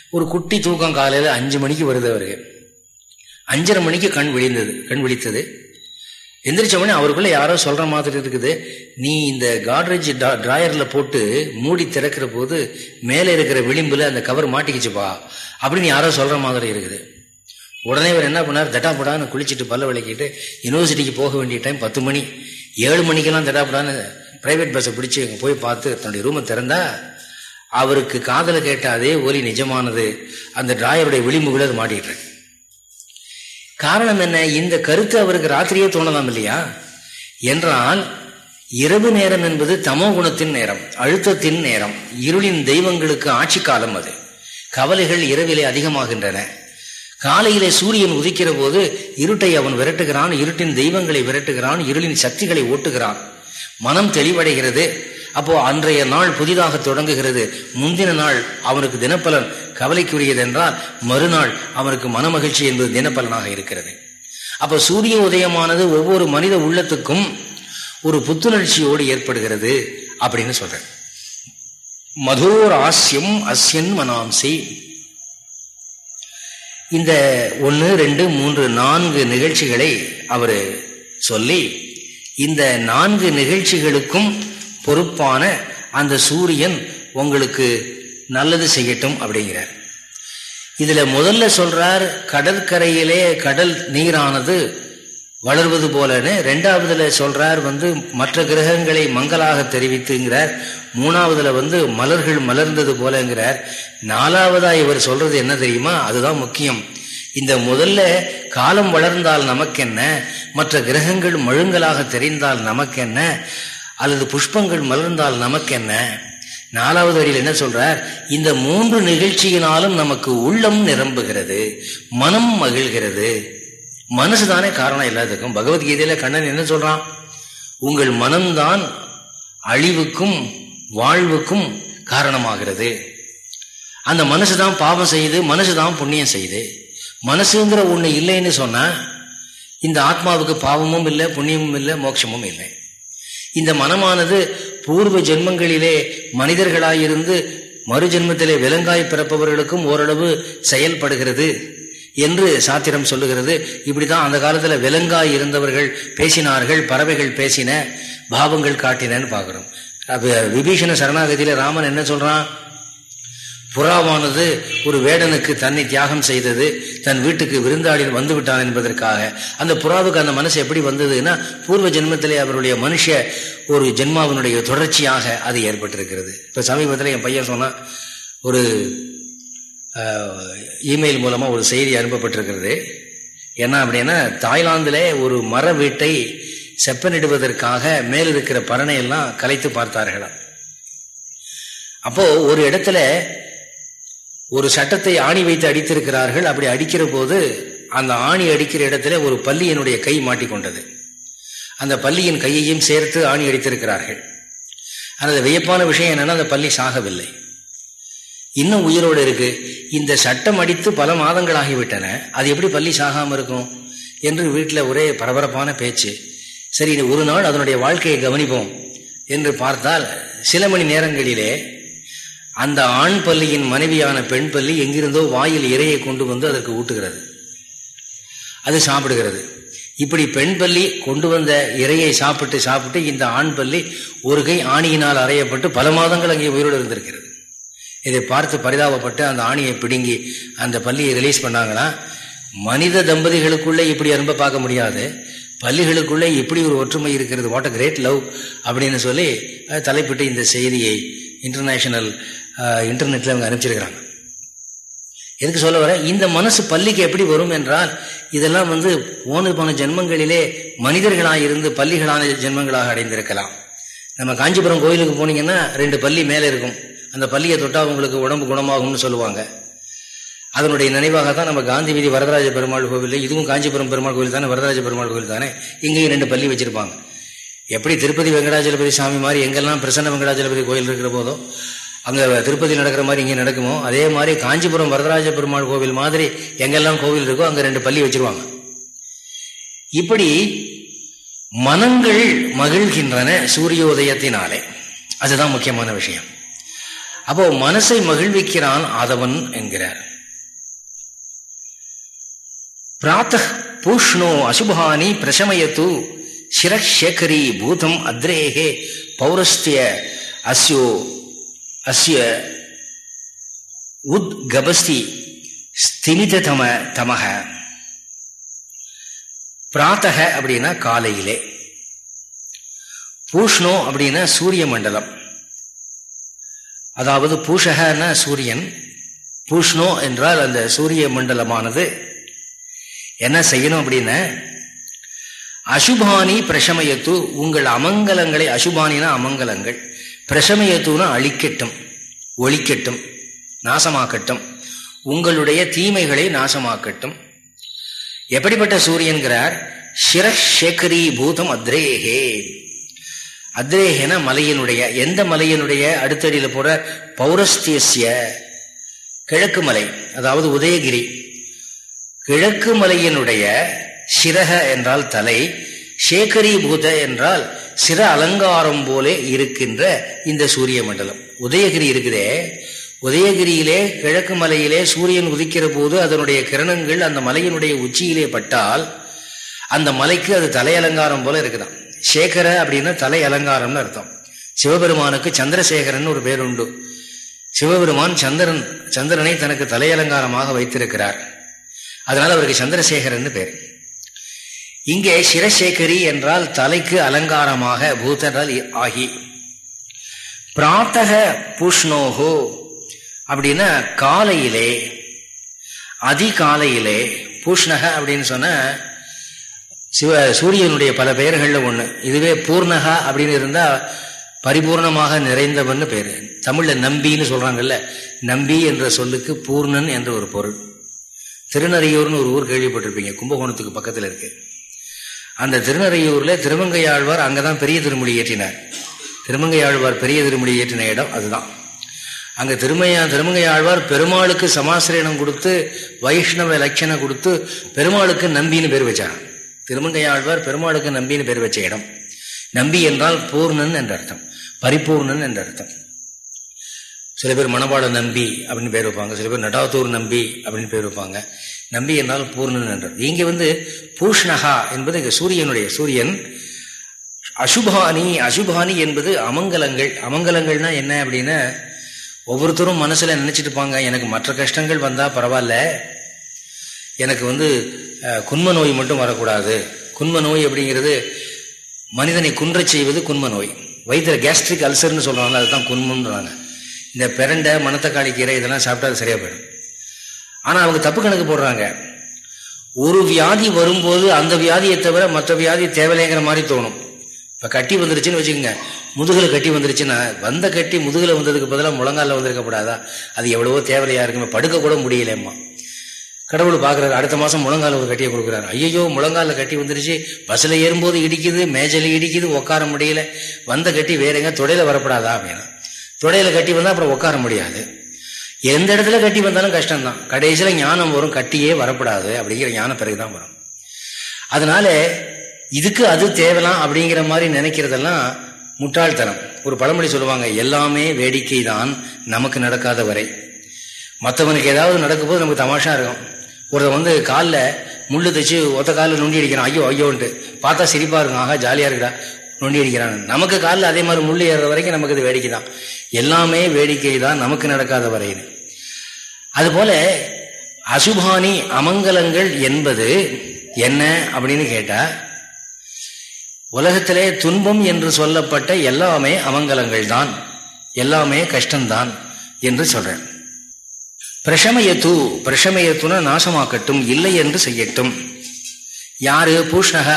Speaker 1: ஒரு குட்டி தூக்கம் காலையில் அஞ்சு மணிக்கு வருது அவருக்கு அஞ்சரை மணிக்கு கண் விழிந்தது கண் விழித்தது. எந்திரிச்ச உடனே அவருக்குள்ள யாரோ சொல்ற மாதிரி இருக்குது. நீ இந்த காட்ரேஜ் டிராயர்ல போட்டு மூடி திறக்கிற போது மேலே இருக்கிற விளிம்புல அந்த கவர் மாட்டிக்கிச்சுப்பா அப்படின்னு யாரோ சொல்ற மாதிரி இருக்குது. உடனே இவர் என்ன பண்ணார்? தட்டாப்படான்னு குளிச்சுட்டு பல்ல விளக்கிட்டு யூனிவர்சிட்டிக்கு போக வேண்டிய டைம் பத்து மணி. ஏழு மணிக்கெல்லாம் தட்டாப்படான்னு பிரைவேட் பஸ்ஸை பிடிச்சி அங்கே போய் பார்த்து தன்னுடைய ரூமை திறந்தா அவருக்கு காதலை கேட்ட அதே ஒலி நிஜமானது. அந்த டிராயருடைய விளிம்புகளை அது மாட்டிட்டு காரணம் என்ன? இந்த கருத்து அவருக்கு ராத்திரியே தோணலாம் இல்லையா? என்றால் இரவு நேரம் என்பது தமோ குணத்தின் நேரம் அழுத்தத்தின் நேரம் இருளின் தெய்வங்களுக்கு ஆட்சி காலம் அது. கவலைகள் இரவிலே அதிகமாகின்றன. காலையிலே சூரியன் உதிக்கிற போது இருட்டை அவன் விரட்டுகிறான் இருட்டின் தெய்வங்களை விரட்டுகிறான் இருளின் சக்திகளை ஓட்டுகிறான். மனம் தெளிவடைகிறது. அப்போ அன்றைய நாள் புதிதாக தொடங்குகிறது. முந்தின நாள் அவனுக்கு தினப்பலன் கவலைக்குரியது என்றால் மறுநாள் அவனுக்கு மனமகிழ்ச்சி என்பது தினப்பலனாக இருக்கிறது. அப்போ சூரிய உதயமானது ஒவ்வொரு மனித உள்ளத்துக்கும் ஒரு புத்துணர்ச்சியோடு ஏற்படுகிறது அப்படின்னு சொல்றேன் மதுரோர் ஆசியம் அஸ்யன் மனாம்சி. இந்த ஒன்று ரெண்டு மூன்று நான்கு நிகழ்ச்சிகளை அவர் சொல்லி இந்த நான்கு நிகழ்ச்சிகளுக்கும் பொறுப்பான அந்த சூரியன் உங்களுக்கு நல்லது செய்யட்டும் அப்படிங்கிறார். இதுல முதல்ல சொல்றார் கடற்கரையிலே கடல் நீரானது வளர்வது போலன்னு ரெண்டாவதுல சொல்றார் வந்து மற்ற கிரகங்களை மங்களாக தெரிவித்துங்கிறார். மூணாவதுல வந்து மலர்கள் மலர்ந்தது போலங்கிறார். நாலாவதா இவர் சொல்றது என்ன தெரியுமா? அதுதான் முக்கியம். இந்த முதல்ல காலம் வளர்ந்தால் நமக்கென்ன? மற்ற கிரகங்கள் மழுங்கலாக தெரிந்தால் நமக்கென்ன? அல்லது புஷ்பங்கள் மலர்ந்தால் நமக்கென்ன? நாலாவது அடியில் என்ன சொல்றார்? இந்த மூன்று நிகழ்ச்சியினாலும் நமக்கு உள்ளம் நிரம்புகிறது மனம் மகிழ்கிறது. மனசு தானே காரணம் எல்லாத்துக்கும் பகவத்கீதையில கண்ணன் என்ன சொல்றான்? உங்கள் மனம்தான் அழிவுக்கும் வாழ்வுக்கும் காரணமாகிறது. அந்த மனசு தான் பாவம் செய்யுது மனசுதான் புண்ணியம் செய்யுது. மனசுங்கிற ஒண்ணு இல்லைன்னு சொன்னா இந்த ஆத்மாவுக்கு பாவமும் இல்லை புண்ணியமும் இல்லை மோட்சமும் இல்லை. இந்த மனமானது பூர்வ ஜென்மங்களிலே மனிதர்களாயிருந்து மறு ஜென்மத்திலே விலங்காய் பிறப்பவர்களுக்கும் ஓரளவு செயல்படுகிறது என்று சாத்திரம் சொல்லுகிறது. இப்படிதான் அந்த காலத்துல விலங்காய் இருந்தவர்கள் பேசினார்கள் பறவைகள் பேசின பாவங்கள் காட்டினன்னு பாக்குறோம் விபீஷண சரணாகதியில ராமன் என்ன சொல்றான்? புறாவானது ஒரு வேடனுக்கு தன்னை தியாகம் செய்தது தன் வீட்டுக்கு விருந்தாளி வந்து விட்டான் என்பதற்காக. அந்த புறாவுக்கு அந்த மனசு எப்படி வந்ததுன்னா பூர்வ ஜென்மத்திலே அவருடைய மனுஷ ஒரு ஜென்மாவினுடைய தொடர்ச்சியாக அது ஏற்பட்டிருக்கிறது. இப்ப சமீபத்தில் என் பையன் சொன்னா ஒரு இமெயில் மூலமா ஒரு செய்தி அனுப்பப்பட்டிருக்கிறது. என்ன அப்படின்னா தாய்லாந்துல ஒரு மர வீட்டை செப்பனிடுவதற்காக மேல் இருக்கிற பறனை எல்லாம் கலைத்து பார்த்தார்களாம். அப்போ ஒரு இடத்துல ஒரு சட்டத்தை ஆணி வைத்து அடித்திருக்கிறார்கள். அப்படி அடிக்கிற போது அந்த ஆணி அடிக்கிற இடத்துல ஒரு பள்ளியினுடைய கை மாட்டிக்கொண்டது. அந்த பள்ளியின் கையையும் சேர்த்து ஆணி அடித்திருக்கிறார்கள். அந்த வியப்பான விஷயம் என்னன்னா அந்த பள்ளி சாகவில்லை. இன்னும் உயிரோடு இருக்கு. இந்த சட்டம் அடித்து பல மாதங்கள் ஆகிவிட்டன அது எப்படி பள்ளி சாகாமல் இருக்கும்? என்று வீட்டில் ஒரே பரபரப்பான பேச்சு. சரி ஒரு நாள் அதனுடைய வாழ்க்கையை கவனிப்போம் என்று பார்த்தால் சில மணி நேரங்களிலே அந்த ஆண் பள்ளியின் மனைவியான பெண் பள்ளி எங்கிருந்தோ வாயில் இறையை கொண்டு வந்து அதற்கு ஊட்டுகிறது. அது சாப்பிடுகிறது. இப்படி பெண் பள்ளி கொண்டு வந்த இறையை சாப்பிட்டு சாப்பிட்டு இந்த ஆண் பள்ளி ஒரு கை ஆணியினால் அறையப்பட்டு பல மாதங்கள் அங்கே உயிரோடு இருந்திருக்கிறது. இதை பார்த்து பரிதாபப்பட்டு அந்த ஆணியை பிடுங்கி அந்த பள்ளியை ரிலீஸ் பண்ணாங்கன்னா மனித தம்பதிகளுக்குள்ளே இப்படி அன்பை பார்க்க முடியாது. பள்ளிகளுக்குள்ளே இப்படி ஒரு ஒற்றுமை இருக்கிறது. வாட் அ கிரேட் லவ் அப்படின்னு சொல்லி தலைப்பிட்டு இந்த செய்தியை இன்டர்நேஷனல் இன்டர்நெட்டில் அவங்க அனுப்பிச்சிருக்கிறாங்க. எதுக்கு சொல்ல வர? இந்த மனசு பள்ளிக்கு எப்படி வரும் என்றால் இதெல்லாம் வந்து போன போன ஜென்மங்களிலே மனிதர்களாக இருந்து பள்ளிகளான ஜென்மங்களாக அடைந்திருக்கலாம். நம்ம காஞ்சிபுரம் கோயிலுக்கு போனீங்கன்னா ரெண்டு பள்ளி மேலே இருக்கும். அந்த பள்ளியை தொட்டால் உங்களுக்கு உடம்பு குணமாகும்னு சொல்லுவாங்க. அதனுடைய நினைவாக தான் நம்ம காந்தி வீதி வரதராஜ பெருமாள் கோவில் இதுவும் காஞ்சிபுரம் பெருமாள் கோவில் தானே? வரதராஜ பெருமாள் கோவில் தானே? இங்கேயும் ரெண்டு பள்ளி வச்சிருப்பாங்க. எப்படி திருப்பதி வெங்கடாஜலபதி சாமி மாதிரி எங்கெல்லாம் பிரசன்ன வெங்கடாஜலபதி கோயில் இருக்கிற போதோ அங்கே திருப்பதி நடக்கிற மாதிரி இங்கே நடக்குமோ அதே மாதிரி காஞ்சிபுரம் வரதராஜ பெருமாள் கோவில் மாதிரி எங்கெல்லாம் கோவில் இருக்கோ அங்கே ரெண்டு பள்ளி வச்சிருவாங்க. இப்படி மனங்கள் மகிழ்கின்றன சூரியோதயத்தினாலே. அதுதான் முக்கியமான விஷயம். அப்போ மனசை மகிழ்விக்கிறான் ஆதவன் என்கிறார். பிராத்த பூஷ்ணோ அசுபானி பிரசமயத்து சிரஷேகரி பூதம் அத்ரேகே பௌரஸ்திய அஸ்யோ அஸ்ய உத் கபஸ்தி ஸ்திமிதம தமக பிராத்தக அப்படின்னா காலையிலே. பூஷ்ணோ அப்படின்னா சூரிய மண்டலம். அதாவது பூஷகன்னா சூரியன். பூஷ்ணோ என்றால் அந்த சூரிய மண்டலமானது. என்ன செய்யணும் அப்படின்னா அசுபானி பிரசமயத்து உங்கள் அமங்கலங்களை அசுபானினா அமங்கலங்கள். பிரசமயத்துனா அழிக்கட்டும் ஒழிக்கட்டும் நாசமாக்கட்டும். உங்களுடைய தீமைகளை நாசமாக்கட்டும். எப்படிப்பட்ட சூரியன்கிறார்? சிரஷேகரி பூதம் அத்ரேஹே அத்ரேகன மலையினுடைய எந்த மலையினுடைய அடுத்தடியில் போற? பௌரஸ்தியசிய கிழக்கு மலை அதாவது உதயகிரி. கிழக்கு மலையினுடைய சிரக என்றால் தலை சேகரீபூத என்றால் சிற அலங்காரம் போலே இருக்கின்ற இந்த சூரிய மண்டலம். உதயகிரி இருக்குதே. உதயகிரியிலே கிழக்கு மலையிலே சூரியன் உதிக்கிற போது அதனுடைய கிரணங்கள் அந்த மலையினுடைய உச்சியிலே பட்டால் அந்த மலைக்கு அது தலை அலங்காரம் போல இருக்குதான் சேகர அப்படின்னா தலை அலங்காரம்னு அர்த்தம். சிவபெருமானுக்கு சந்திரசேகரன் ஒரு பேர் உண்டு. சிவபெருமான் சந்திரன் சந்திரனை தனக்கு தலையலங்காரமாக வைத்திருக்கிறார். அதனால அவருக்கு சந்திரசேகரன் பேர். இங்கே சிரசேகரி என்றால் தலைக்கு அலங்காரமாக பூத்தனால் ஆகி. பிராத்தக பூஷ்ணோகோ அப்படின்னா காலையிலே அதிகாலையிலே பூஷ்ணக அப்படின்னு சொன்ன சிவ சூரியனுடைய பல பெயர்களில் ஒன்று இதுவே பூர்ணகா அப்படின்னு இருந்தால் பரிபூர்ணமாக நிறைந்தவன் பேர். தமிழில் நம்பின்னு சொல்கிறாங்கல்ல நம்பி என்ற சொல்லுக்கு பூர்ணன் என்ற ஒரு பொருள். திருநறையூர்னு ஒரு ஊர் கேள்விப்பட்டிருப்பீங்க கும்பகோணத்துக்கு பக்கத்தில் இருக்குது அந்த திருநறையூர்ல திருமங்கையாழ்வார் அங்கதான் பெரிய திருமொழி ஏற்றினார். திருமங்கையாழ்வார் பெரிய திருமொழி ஏற்றின இடம் அதுதான். அங்க திருமையா திருமங்கையாழ்வார் பெருமாளுக்கு சமாசிரியனம் கொடுத்து வைஷ்ணவ லட்சணம் கொடுத்து பெருமாளுக்கு நம்பின்னு பேர் வச்சாங்க திருமங்கையாழ்வார் பெருமாளுக்கு நம்பின்னு பேர் வச்ச இடம். நம்பி என்றால் பூர்ணன் என்ற அர்த்தம் பரிபூர்ணன் என்ற அர்த்தம். சில பேர் மணவாள நம்பி அப்படின்னு பேர் வைப்பாங்க சில பேர் நடாத்தூர் நம்பி அப்படின்னு பேர் வைப்பாங்க. நம்பி என்றால் பூர்ணன் என்றார் இங்கே வந்து பூஷ்ணகா என்பது இங்க சூரியனுடைய சூரியன். அசுபானி அசுபானி என்பது அமங்கலங்கள். அமங்கலங்கள்னா என்ன அப்படின்னா ஒவ்வொருத்தரும் மனசில் நினச்சிட்டு இருப்பாங்க எனக்கு மற்ற கஷ்டங்கள் வந்தால் பரவாயில்ல. எனக்கு வந்து குன்ம நோய் மட்டும் வரக்கூடாது. குன்ம நோய் அப்படிங்கிறது மனிதனை குன்றச் செய்வது குன்ம நோய். வயிற்றுல கேஸ்ட்ரிக் அல்சர்னு சொல்கிறாங்க அதுதான் குன்மன்றாங்க இந்த பிரண்டை மணத்தக்காளி கீரை இதெல்லாம் சாப்பிட்டா அது சரியாக போயிடும். ஆனால் அவங்க தப்பு கணக்கு போடுறாங்க. ஒரு வியாதி வரும்போது அந்த வியாதியை தவிர மற்ற வியாதி தேவையில்லைங்கிற மாதிரி தோணும். இப்போ கட்டி வந்துருச்சுன்னு வச்சுக்கோங்க. முதுகில் கட்டி வந்துருச்சுன்னா வந்த கட்டி முதுகில் வந்ததுக்கு பதிலாக முழங்கால வந்திருக்கப்படாதா அது எவ்வளவோ தேவையா இருக்குமே படுக்க கூட முடியலம்மா கடவுள் பார்க்குறாரு அடுத்த மாதம் முழங்கால ஒரு கட்டியை கொடுக்குறாரு. ஐயோ முழங்கால கட்டி வந்துருச்சு பஸ்ஸில் ஏறும்போது இடிக்குது மேஜையில் இடிக்குது உட்கார முடியல. வந்த கட்டி வேற எங்க தொடையில வரப்படாதா அப்படின்னா. தொடையில கட்டி வந்தால் அப்புறம் உட்கார முடியாது. எந்த இடத்துல கட்டி வந்தாலும் கஷ்டம்தான். கடைசியில் ஞானம் வரும் கட்டியே வரப்படாது. அப்படிங்கிற ஞானம் பிறகுதான் வரும். அதனால இதுக்கு அது தேவலாம் அப்படிங்கிற மாதிரி நினைக்கிறதெல்லாம் முட்டாள்தனம். ஒரு பழமொழி சொல்லுவாங்க எல்லாமே வேடிக்கை தான் நமக்கு நடக்காத வரை. மற்றவனுக்கு ஏதாவது நடக்கும் போது நமக்கு தமாஷா இருக்கும். ஒருத்தர் வந்து காலில் முள்ளு தைச்சு ஒத்த காலில் நொண்டி அடிக்கிறான். ஐயோ ஐயோன்ட்டு. பார்த்தா சிரிப்பா இருக்கும். ஆகா ஜாலியா இருக்கா நொண்டி அடிக்கிறான். நமக்கு காலில் அதே மாதிரி முள்ளு ஏறுற வரைக்கும் நமக்கு இது வேடிக்கை தான் எல்லாமே வேடிக்கை தான் நமக்கு நடக்காத வரைன்னு அதுபோல அசுபானி அமங்கலங்கள் என்பது என்ன அப்படின்னு கேட்டா உலகத்திலே துன்பம் என்று சொல்லப்பட்ட எல்லாமே அமங்கலங்கள் தான் எல்லாமே கஷ்டம்தான் என்று சொல்றேன் பிரஷமயத்து பிரஷமயத்துன நாசமாக்கட்டும் இல்லை என்று செய்யட்டும். யாரு? பூஷக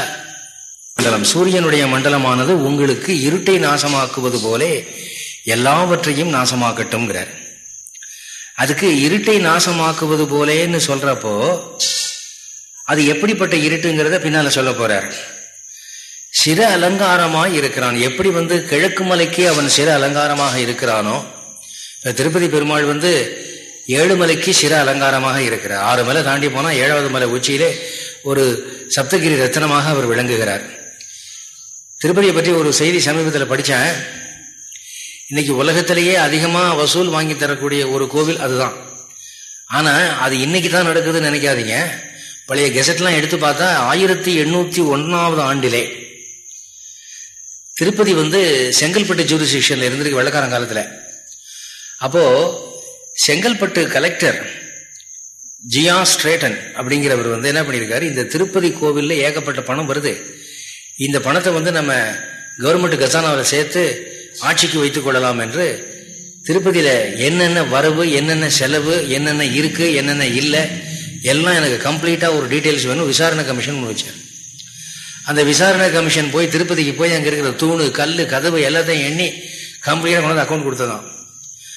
Speaker 1: மண்டலம். சூரியனுடைய மண்டலமானது உங்களுக்கு இருட்டை நாசமாக்குவது போலே எல்லாவற்றையும் நாசமாக்கட்டும்ங்கிறார். அதுக்கு இருட்டை நாசமாக்குவது போலேன்னு சொல்றப்போ அது எப்படிப்பட்ட இருட்டுங்கிறத பின்னால சொல்ல போறார் சிற அலங்காரமாய் இருக்கிறான். எப்படி வந்து கிழக்கு மலைக்கு அவன் சிற அலங்காரமாக இருக்கிறானோ திருப்பதி பெருமாள் வந்து ஏழு மலைக்கு சிற அலங்காரமாக இருக்கிறார் ஆறு மலை தாண்டி போனா ஏழாவது மலை உச்சியிலே ஒரு சப்தகிரி ரத்தனமாக அவர் விளங்குகிறார். திருப்பதியை பற்றி ஒரு செய்தி சமீபத்தில் படித்தேன் இன்னைக்கு உலகத்திலேயே அதிகமாக வசூல் வாங்கி தரக்கூடிய ஒரு கோவில் அதுதான். ஆனால் அது இன்னைக்கு தான் நடக்குதுன்னு நினைக்காதீங்க. பழைய கெசட்லாம் எடுத்து பார்த்தா ஆயிரத்தி எண்ணூற்றி ஒன்றாவது ஆண்டிலே திருப்பதி வந்து செங்கல்பட்டு ஜூரிசிக்ஷன்ல இருந்திருக்கு வெள்ளக்காரன் காலத்தில். அப்போது செங்கல்பட்டு கலெக்டர் ஜியா ஸ்ட்ரேட்டன் அப்படிங்கிறவர் வந்து என்ன பண்ணியிருக்காரு? இந்த திருப்பதி கோவில்ல ஏகப்பட்ட பணம் வருது. இந்த பணத்தை வந்து நம்ம கவர்மெண்ட் கசானாவில் சேர்த்து ஆட்சிக்கு வைத்துக் கொள்ளலாம் என்று திருப்பதியில என்னென்ன வரவு என்னென்ன செலவு என்னென்ன இருக்கு என்னென்ன இல்லை எல்லாம் எனக்கு கம்ப்ளீட்டா ஒரு டீட்டெயில்ஸ் வேணும். விசாரணை கமிஷன் வச்சார். அந்த விசாரணை கமிஷன் போய் திருப்பதிக்கு போய் அங்கே இருக்கிற தூணு கல் கதவு எல்லாத்தையும் எண்ணி கம்ப்ளீட்டாக கொண்டு அக்கௌண்ட் கொடுத்ததான்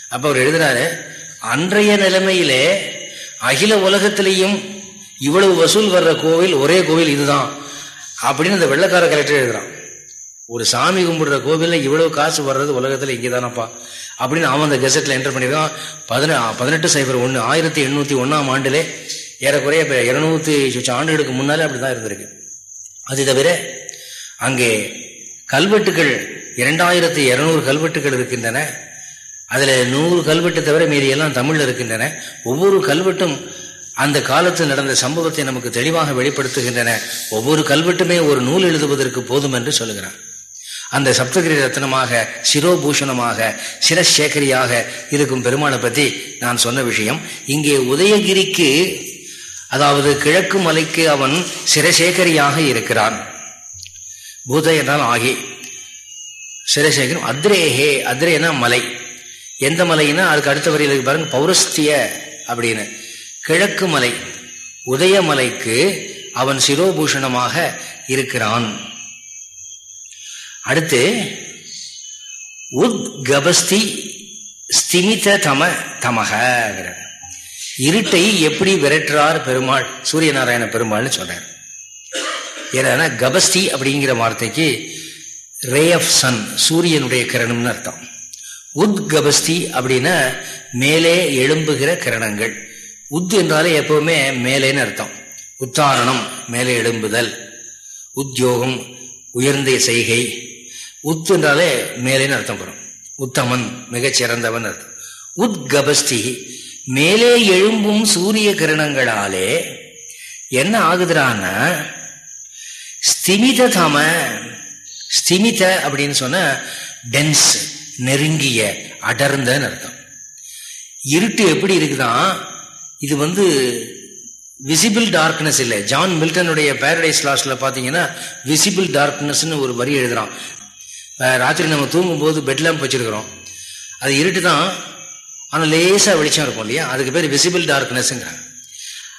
Speaker 1: அப்போ அவர் எழுதுறாரு அன்றைய நிலைமையிலே அகில உலகத்திலையும் இவ்வளவு வசூல் வர்ற கோவில் ஒரே கோவில் இதுதான். அப்படின்னு அந்த வெள்ளக்கார கலெக்டர் எழுதுறான். ஒரு சாமி கும்பிடுற கோவில்ல இவ்வளவு காசு வர்றது உலகத்துல இங்கேதானப்பா? அப்படின்னு அவன் அந்த கெசட்ல என்டர் பண்ணிருக்கான். பதின பதினெட்டு சைபர் ஒன்று ஆயிரத்தி எண்ணூத்தி ஒன்னாம் ஆண்டுலே ஏறக்குறைய இப்போ இருநூத்தி ஆண்டுகளுக்கு முன்னாலே அப்படிதான் இருந்திருக்கு. அது தவிர அங்கே கல்வெட்டுகள் இரண்டாயிரத்தி இருநூறு கல்வெட்டுகள் இருக்கின்றன. அதுல நூறு கல்வெட்டு தவிர மீறி எல்லாம் தமிழ்ல இருக்கின்றன. ஒவ்வொரு கல்வெட்டும் அந்த காலத்தில் நடந்த சம்பவத்தை நமக்கு தெளிவாக வெளிப்படுத்துகின்றன. ஒவ்வொரு கல்வெட்டுமே ஒரு நூல் எழுதுவதற்கு போதும் என்று சொல்லுகிறான். அந்த சப்தகிரி ரத்னமாக சிரோபூஷணமாக சிரசேகரியாக இருக்கும் பெருமானை பற்றி நான் சொன்ன விஷயம் இங்கே உதயகிரிக்கு அதாவது கிழக்கு மலைக்கு அவன் சிரசேகரியாக இருக்கிறான். பூத என்றால் ஆகி சிரசேகரம் அத்ரேஹே அத்ரேனா மலை. எந்த மலைன்னா அதுக்கு அடுத்த வரையில் பாருங்க பௌரஸ்திய அப்படின்னு. கிழக்கு மலை உதயமலைக்கு அவன் சிரோபூஷணமாக இருக்கிறான். அடுத்து உத்கபஸ்தி ஸ்திமித தம தமக இருட்டை எப்படி விரட்டுறார் பெருமாள் சூரிய நாராயண பெருமாள்னு சொல்றார். ஏன்னா கபஸ்தி அப்படிங்கிற வார்த்தைக்கு ரே ஆஃப் சன் சூரியனுடைய கிரணம்னு அர்த்தம். உத்கபஸ்தி அப்படின்னா மேலே எழும்புகிற கிரணங்கள். உத் என்றாலே எப்பவுமே மேலேன்னு அர்த்தம். உத்தாரணம் மேலே எழும்புதல். உத்தியோகம் உயர்ந்த செய்கை உத் என்றாலே மேலேன்னு அர்த்தம் வரும். உத்தமன் மிகச்சிறந்தவன் அர்த்தம். உத்கபஸ்தி மேலே எழும்பும் சூரிய கிரணங்களாலே என்ன ஆகுதுறான்னா ஸ்திமித தம ஸ்திமித அப்படின்னு சொன்ன டென்ஸ் நெருங்கிய அடர்ந்தன்னு அர்த்தம். இருட்டு எப்படி இருக்குதான் இது வந்து விசிபிள் டார்க்னஸ் இல்லை. ஜான் மில்டனுடைய பேரடைஸ் லாஸ்ட்ல பாத்தீங்கன்னா விசிபிள் டார்க்னஸ்னு ஒரு வரி எழுதுறான். ராத்திரி நம்ம தூங்கும்போது பெட் லேம்ப் வச்சிருக்கிறோம் அது இருட்டு தான் ஆனால் லேசாக வெளிச்சம் இருக்கும் இல்லையா? அதுக்கு பேர் விசிபிள் டார்க்னஸ்ங்கிறாங்க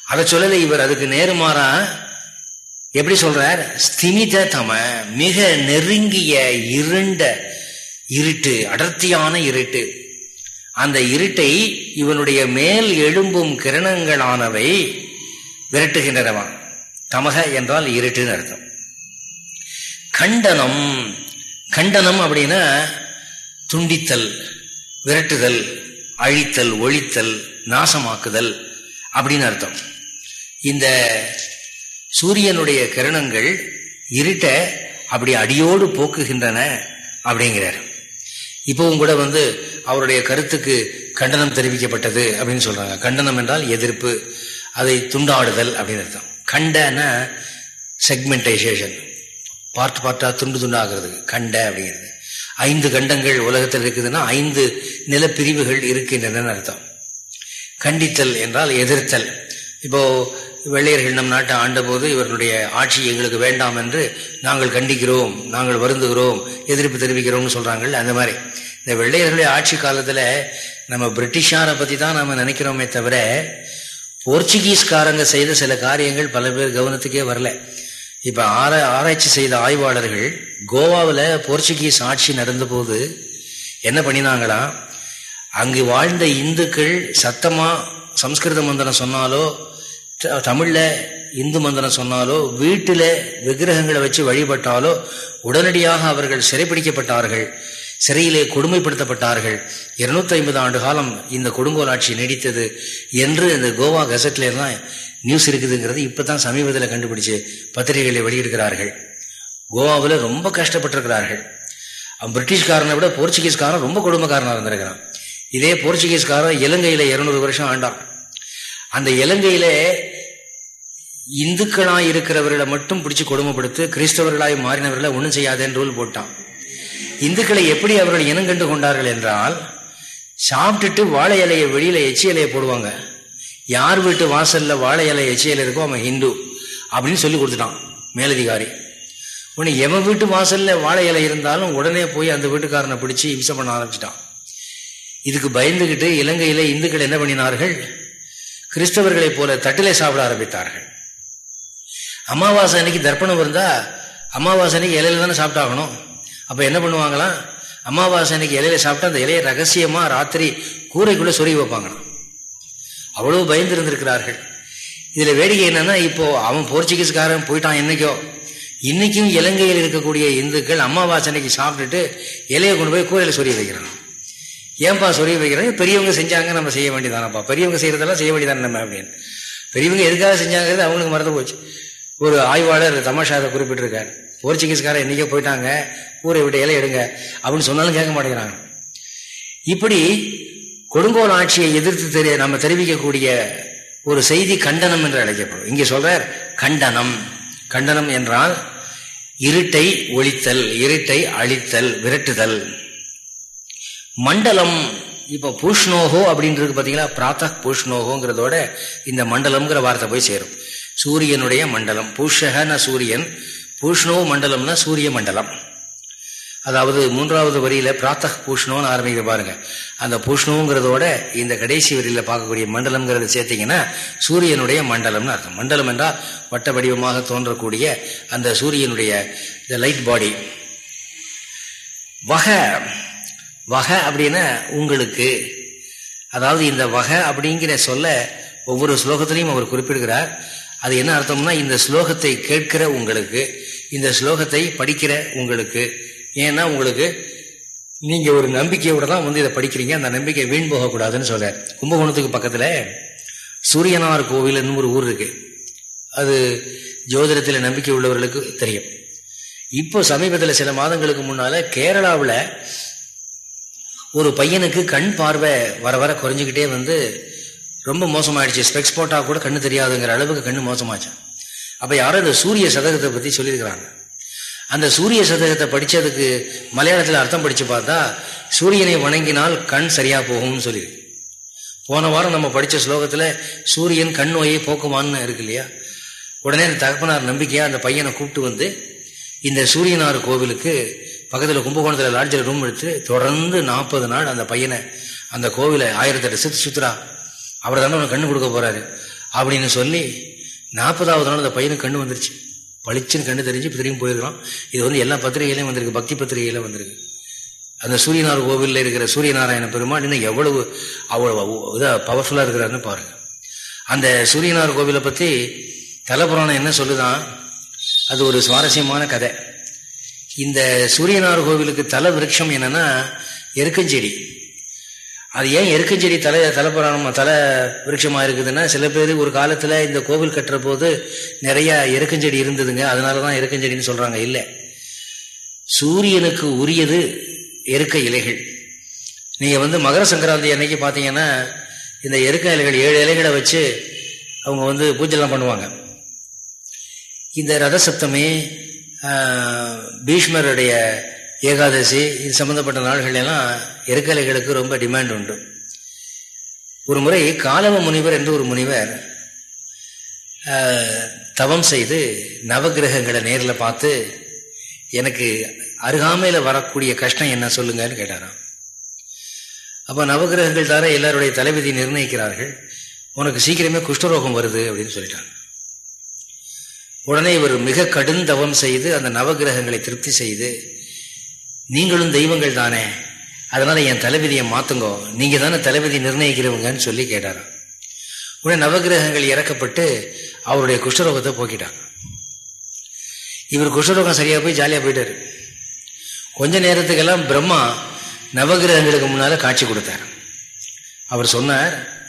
Speaker 1: அதை சொல்லலை இவர் அதுக்கு நேருமாறா எப்படி சொல்றார்? ஸ்திமித தம மிக நெருங்கிய இருண்ட இருட்டு அடர்த்தியான இருட்டு. அந்த இருட்டை இவனுடைய மேல் எழும்பும் கிரணங்களானவை விரட்டுகின்றனவான் தமக என்றால் இருட்டுன்னு அர்த்தம். கண்டனம் கண்டனம் அப்படின்னா துண்டித்தல் விரட்டுதல் அழித்தல் ஒழித்தல் நாசமாக்குதல் அப்படின்னு அர்த்தம். இந்த சூரியனுடைய கிரணங்கள் இருட்ட அப்படி அடியோடு போக்குகின்றன அப்படிங்கிறார். இப்பவும் கூட வந்து அவருடைய கருத்துக்கு கண்டனம் தெரிவிக்கப்பட்டது அப்படின்னு சொல்றாங்க. கண்டனம் என்றால் எதிர்ப்பு அதை துண்டாடுதல் அப்படின்னு அர்த்தம். கண்டன செக்மெண்டைசேஷன் பார்ட் பார்ட்டா துண்டு துண்டாகிறது. கண்ட அப்படிங்கிறது. ஐந்து கண்டங்கள் உலகத்தில் இருக்குதுன்னா ஐந்து நிலப்பிரிவுகள் இருக்கின்றன அர்த்தம். கண்டித்தல் என்றால் எதிர்த்தல். இப்போ வெள்ளையர்கள் நம் நாட்டை ஆண்டபோது இவர்களுடைய ஆட்சி எங்களுக்கு வேண்டாம் என்று நாங்கள் கண்டிக்கிறோம் நாங்கள் வருந்துகிறோம் எதிர்ப்பு தெரிவிக்கிறோம்னு சொல்றாங்கள் அந்த மாதிரி. இந்த வெள்ளையர்களுடைய ஆட்சி காலத்தில் நம்ம பிரிட்டிஷாரை பற்றி தான் நம்ம நினைக்கிறோமே தவிர போர்ச்சுகீஸ்காரங்க செய்த சில காரியங்கள் பல பேர் கவனத்துக்கே வரல. இப்போ ஆரா ஆராய்ச்சி செய்த ஆய்வாளர்கள் கோவாவில் போர்ச்சுகீஸ் ஆட்சி நடந்தபோது என்ன பண்ணினாங்களா? அங்கு வாழ்ந்த இந்துக்கள் சத்தமாக சம்ஸ்கிருத மந்திரம் சொன்னாலோ தமிழில் இந்து மந்திரம் சொன்னாலோ வீட்டில் விக்கிரகங்களை வச்சு வழிபட்டாலோ உடனடியாக அவர்கள் சிறைப்பிடிக்கப்பட்டார்கள் சிறையிலே கொடுமைப்படுத்தப்பட்டார்கள். இருநூத்தி ஐம்பது ஆண்டு காலம் இந்த கொடுங்கோல் ஆட்சி நீடித்தது என்று இந்த கோவா கசட்ல நியூஸ் இருக்குதுங்கிறது இப்பதான் சமீபத்தில் கண்டுபிடிச்சு பத்திரிகைகளை வெளியிடுகிறார்கள். கோவாவில் ரொம்ப கஷ்டப்பட்டிருக்கிறார்கள். பிரிட்டிஷ்காரனை விட போர்ச்சுகீஸ்காரன் ரொம்ப குடும்பக்காரனாக இருந்திருக்கிறான். இதே போர்ச்சுகீஸ்காரன் இலங்கையில இருநூறு வருஷம் ஆண்டான். அந்த இலங்கையில இந்துக்களாய் இருக்கிறவர்களை மட்டும் பிடிச்சு கொடுமைப்படுத்து கிறிஸ்தவர்களாய் மாறினவர்களை ஒன்றும் செய்யாதேன்னு ரூல் போட்டான். இந்துக்களை எப்படி அவர்கள் இனம் கண்டு கொண்டார்கள் என்றால் சாப்பிட்டுட்டு வாழை இலையை வெளியில எச்சி இலையை போடுவாங்க. யார் வீட்டு வாசல்ல வாழை இலை எச்சையில் இருக்கோ அவன் ஹிந்து அப்படின்னு சொல்லி கொடுத்துட்டான் மேலதிகாரி. உடனே எவன் வீட்டு வாசல்ல வாழை இலை இருந்தாலும் உடனே போய் அந்த வீட்டுக்காரனை பிடிச்சி இம்சம் பண்ண ஆரம்பிச்சிட்டான். இதுக்கு பயந்துகிட்டு இலங்கையில இந்துக்கள் என்ன பண்ணினார்கள்? கிறிஸ்தவர்களைப் போல தட்டிலே சாப்பிட ஆரம்பித்தார்கள். அமாவாசை அன்னைக்கு தர்ப்பணம் இருந்தா அமாவாசை அன்னைக்கு இலையில தானே சாப்பிட்டாகணும். அப்ப என்ன பண்ணுவாங்களாம்? அமாவாசை அன்னைக்கு இலையில சாப்பிட்டா அந்த இலையை ரகசியமா ராத்திரி கூரைக்குள்ள சொருகி வைப்பாங்களாம். அவ்வளவு பயந்து இருந்திருக்கிறார்கள் இதுல வேடிக்கை என்னன்னா இப்போ அவன் போர்ச்சுகீஸ்காரன் போயிட்டான் என்னைக்கோ. இன்னைக்கும் இலங்கையில் இருக்கக்கூடிய இந்துக்கள் அம்மாவாசை அன்னைக்கு சாப்பிட்டுட்டு இலையை கொண்டு போய் கூரையில் சொல்லி வைக்கிறான். ஏன்பா சொல்லி வைக்கிறாங்க பெரியவங்க செஞ்சாங்க நம்ம செய்ய வேண்டியதானப்பா. பெரியவங்க செய்யறதெல்லாம் செய்ய வேண்டியதானே நம்ம அப்படின்னு. பெரியவங்க எதுக்காக செஞ்சாங்கிறது அவங்களுக்கு மறந்து போச்சு. ஒரு ஆய்வாளர் தமாஷா அதை குறிப்பிட்டிருக்கார். போர்ச்சுகீஸ்காரன் என்னைக்கோ போயிட்டாங்க ஊரை விட்டு இலை எடுங்க அப்படின்னு சொன்னாலும் கேட்க மாட்டேங்கிறாங்க. இப்படி கொடுங்கோல் ஆட்சியை எதிர்த்து தெரிய நம்ம தெரிவிக்கக்கூடிய ஒரு செய்தி கண்டனம் என்று அழைக்கப்படும். இங்கே சொல்றார் கண்டனம். கண்டனம் என்றால் இருட்டை ஒழித்தல் இருட்டை அழித்தல் விரட்டுதல். மண்டலம் இப்ப பூஷ்ணோகோ அப்படின்றது பாத்தீங்களா பிராத்த பூஷ்ணோகோங்கிறதோட இந்த மண்டலம்ங்கிற வார்த்தை போய் சேரும். சூரியனுடைய மண்டலம் பூஷகன சூரியன் பூஷ்ணோ மண்டலம்னா சூரிய மண்டலம். அதாவது மூன்றாவது வரியில பிராத்த பூஷ்ணம்னு ஆரம்பிக்க பாருங்க. அந்த பூஷ்ணங்கிறதோட இந்த கடைசி வரியில பார்க்கக்கூடிய மண்டலம்ங்கிறத சேர்த்தீங்கன்னா சூரியனுடைய மண்டலம்னு அர்த்தம். மண்டலம் என்றால் வட்ட வடிவமாக தோன்றக்கூடிய அந்த சூரியனுடைய லைட் பாடி வகை வகை அப்படின்னா உங்களுக்கு. அதாவது இந்த வகை அப்படிங்கிற சொல்ல ஒவ்வொரு ஸ்லோகத்திலையும் அவர் குறிப்பிடுகிறார். அது என்ன அர்த்தம்னா இந்த ஸ்லோகத்தை கேட்கிற உங்களுக்கு இந்த ஸ்லோகத்தை படிக்கிற உங்களுக்கு ஏன்னா உங்களுக்கு நீங்க ஒரு நம்பிக்கையோட தான் வந்து இதை படிக்கிறீங்க. அந்த நம்பிக்கை வீண் போகக்கூடாதுன்னு சொல்ற கும்பகோணத்துக்கு பக்கத்துல சூரியனார் கோவில் ஒரு ஊர் இருக்கு. அது ஜோதிடத்தில் நம்பிக்கை உள்ளவர்களுக்கு தெரியும். இப்போ சமீபத்தில் சில மாதங்களுக்கு முன்னால கேரளாவில் ஒரு பையனுக்கு கண் பார்வை வர வர குறைஞ்சிக்கிட்டே வந்து ரொம்ப மோசமாயிடுச்சு. ஸ்பெக்ஸ் போட்டா கூட கண்ணு தெரியாதுங்கிற அளவுக்கு கண்ணு மோசமாச்சு. அப்ப யாரும் இந்த சூரிய சதகத்தை பத்தி சொல்லியிருக்கிறாங்க. அந்த சூரிய சதகத்தை படித்ததுக்கு மலையாளத்தில் அர்த்தம் படித்து பார்த்தா சூரியனை வணங்கினால் கண் சரியாக போகும்னு சொல்லியிருக்கு போன வாரம் நம்ம படித்த ஸ்லோகத்தில் சூரியன் கண் நோயை போக்குமான்னு இருக்கு இல்லையா? உடனே அந்த தகப்பனார் நம்பிக்கையாக அந்த பையனை கூப்பிட்டு வந்து இந்த சூரியனார் கோவிலுக்கு பக்கத்தில் கும்பகோணத்தில் லாட்ஜில் ரூம் எடுத்து தொடர்ந்து நாற்பது நாள் அந்த பையனை அந்த கோவிலை ஆயிரத்தி எட்டு சுத்து சுத்துறா. அவர் தானே உனக்கு கண்ணு கொடுக்க போகிறாரு அப்படின்னு சொல்லி நாற்பதாவது நாள் அந்த பையனுக்கு கண்ணு வந்துருச்சு. பளிச்சுன்னு கண்டு தெரிஞ்சு இப்போ திரும்பி போயிருக்கலாம் இது வந்து எல்லா பத்திரிகையிலையும் வந்திருக்கு பக்தி பத்திரிகையில வந்திருக்கு. அந்த சூரியனார் கோவிலில் இருக்கிற சூரியநாராயண பெருமாள் இன்னும் எவ்வளவு அவ்வளவு இதாக பவர்ஃபுல்லாக இருக்கிறாருன்னு பாருங்க. அந்த சூரியனார் கோவிலை பற்றி தலபுராணம் என்ன சொல்லுதான் அது ஒரு சுவாரஸ்யமான கதை. இந்த சூரியனார் கோவிலுக்கு தல விருட்சம் என்னன்னா எருக்கஞ்செடி. அது ஏன் எருக்கஞ்செடி தலை தலைப்புராணம் தலை விருட்சமாக இருக்குதுன்னா சில பேர் ஒரு காலத்தில் இந்த கோவில் கட்டுற போது நிறைய எருக்கஞ்செடி இருந்ததுங்க. அதனால தான் எருக்கஞ்செடின்னு சொல்கிறாங்க இல்லை. சூரியனுக்கு உரியது எருக்க இலைகள். நீங்கள் வந்து மகர சங்கராந்தி அன்னைக்கு பார்த்தீங்கன்னா இந்த எருக்க இலைகள் ஏழு இலைகளை வச்சு அவங்க வந்து பூஜைலாம் பண்ணுவாங்க. இந்த ரத சப்தமி பீஷ்மருடைய ஏகாதசி இது சம்பந்தப்பட்ட நாள்கள் எல்லாம் எருக்கலைகளுக்கு ரொம்ப டிமாண்ட் உண்டு. ஒரு முறை காலவ முனிவர் என்று ஒரு முனிவர் தவம் செய்து நவகிரகங்களை நேரில் பார்த்து எனக்கு அருகாமையில் வரக்கூடிய கஷ்டம் என்ன சொல்லுங்கன்னு கேட்டாராம். அப்போ நவகிரகங்கள் தார எல்லாருடைய தலைவிதி நிர்ணயிக்கிறார்கள். உனக்கு சீக்கிரமே குஷ்டரோகம் வருது அப்படின்னு சொல்லிட்டாங்க. உடனே இவர் மிக கடும் தவம் செய்து அந்த நவகிரகங்களை திருப்தி செய்து நீங்களும் தெய்வங்கள் தானே. அதனால என் தளபதியை மாத்துங்கோ. நீங்க தானே தளபதி நிர்ணயிக்கிறவங்கன்னு சொல்லி கேட்டாராம். உடனே நவகிரகங்கள் இறக்கப்பட்டு அவருடைய குஷ்டரோகத்தை போக்கிட்டாங்க. இவர் குஷ்டரோகம் சரியா போய் ஜாலியா போயிட்டாரு. கொஞ்ச நேரத்துக்கெல்லாம் பிரம்மா நவகிரகங்களுக்கு முன்னால காட்சி கொடுத்தார். அவர் சொன்னார்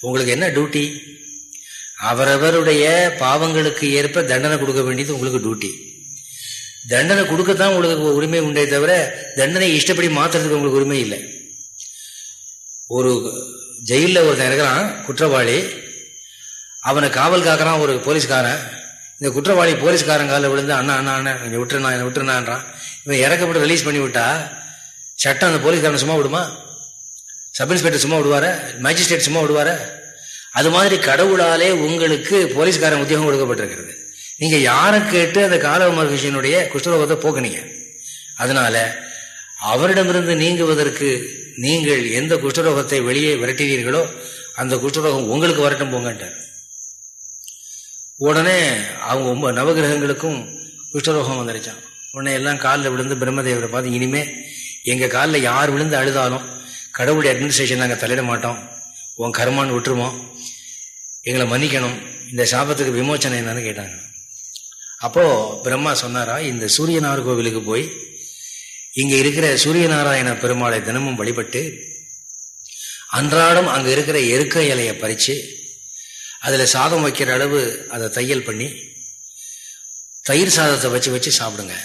Speaker 1: உங்களுக்கு என்ன டியூட்டி அவரவருடைய பாவங்களுக்கு ஏற்ப தண்டனை கொடுக்க வேண்டியது உங்களுக்கு டியூட்டி தண்டனை கொடுக்கத்தான் உங்களுக்கு உரிமை உண்டே தவிர தண்டனை இஷ்டப்படி மாத்துறதுக்கு உங்களுக்கு உரிமை இல்லை. ஒரு ஜெயிலில் ஒருத்தன் இருக்கிறான் குற்றவாளி. அவனை காவல் காக்கிறான் ஒரு போலீஸ்காரன். இந்த குற்றவாளி போலீஸ்காரன் காலில் விழுந்து அண்ணா அண்ணா அண்ணா இங்கே விட்டுருண்ணா என்னை விட்டுருனான்றான் இவன் இறக்கப்பட்டு ரிலீஸ் பண்ணி விட்டா சட்டம் அந்த போலீஸ்காரன் சும்மா விடுமா? சப் இன்ஸ்பெக்டர் சும்மா விடுவார? மேஜிஸ்ட்ரேட் சும்மா விடுவார? அது மாதிரி கடவுளாலே உங்களுக்கு போலீஸ்காரன் உத்தியோகம் கொடுக்கப்பட்டிருக்கிறது. நீங்க யாரை கேட்டு அந்த கால மகர்ஷியினுடைய குஷ்டரோகத்தை போக்குனீங்க? அதனால அவரிடமிருந்து நீங்குவதற்கு நீங்கள் எந்த குஷ்டரோகத்தை வெளியே விரட்டினீர்களோ அந்த குஷ்டரோகம் உங்களுக்கு வரட்டும் போங்கன்றார் உடனே அவங்க நவகிரகங்களுக்கும் குஷ்டரோகம் வந்துருச்சான் உடனே எல்லாம் காலில் விழுந்து பிரம்மதேவரை பார்த்து இனிமே எங்கள் காலில் யார் விழுந்து அழுதாலும் கடவுளுடைய அட்மினிஸ்ட்ரேஷன் நாங்கள் தலையிட மாட்டோம். உன் கர்மான்னு விட்டுருவோம். எங்களை மன்னிக்கணும். இந்த சாபத்துக்கு விமோச்சனை என்னன்னு கேட்டாங்க. அப்போ பிரம்மா சொன்னாரா இந்த சூரியனார் கோவிலுக்கு போய் இங்க இருக்கிற சூரியநாராயண பெருமாளை தினமும் வழிபட்டு அன்றாடம் அங்க இருக்கிற எருக்க இலையை பறிச்சு அதுல சாதம் வைக்கிற அளவு அதை தையல் பண்ணி தயிர் சாதத்தை வச்சு வச்சு சாப்பிடுங்க.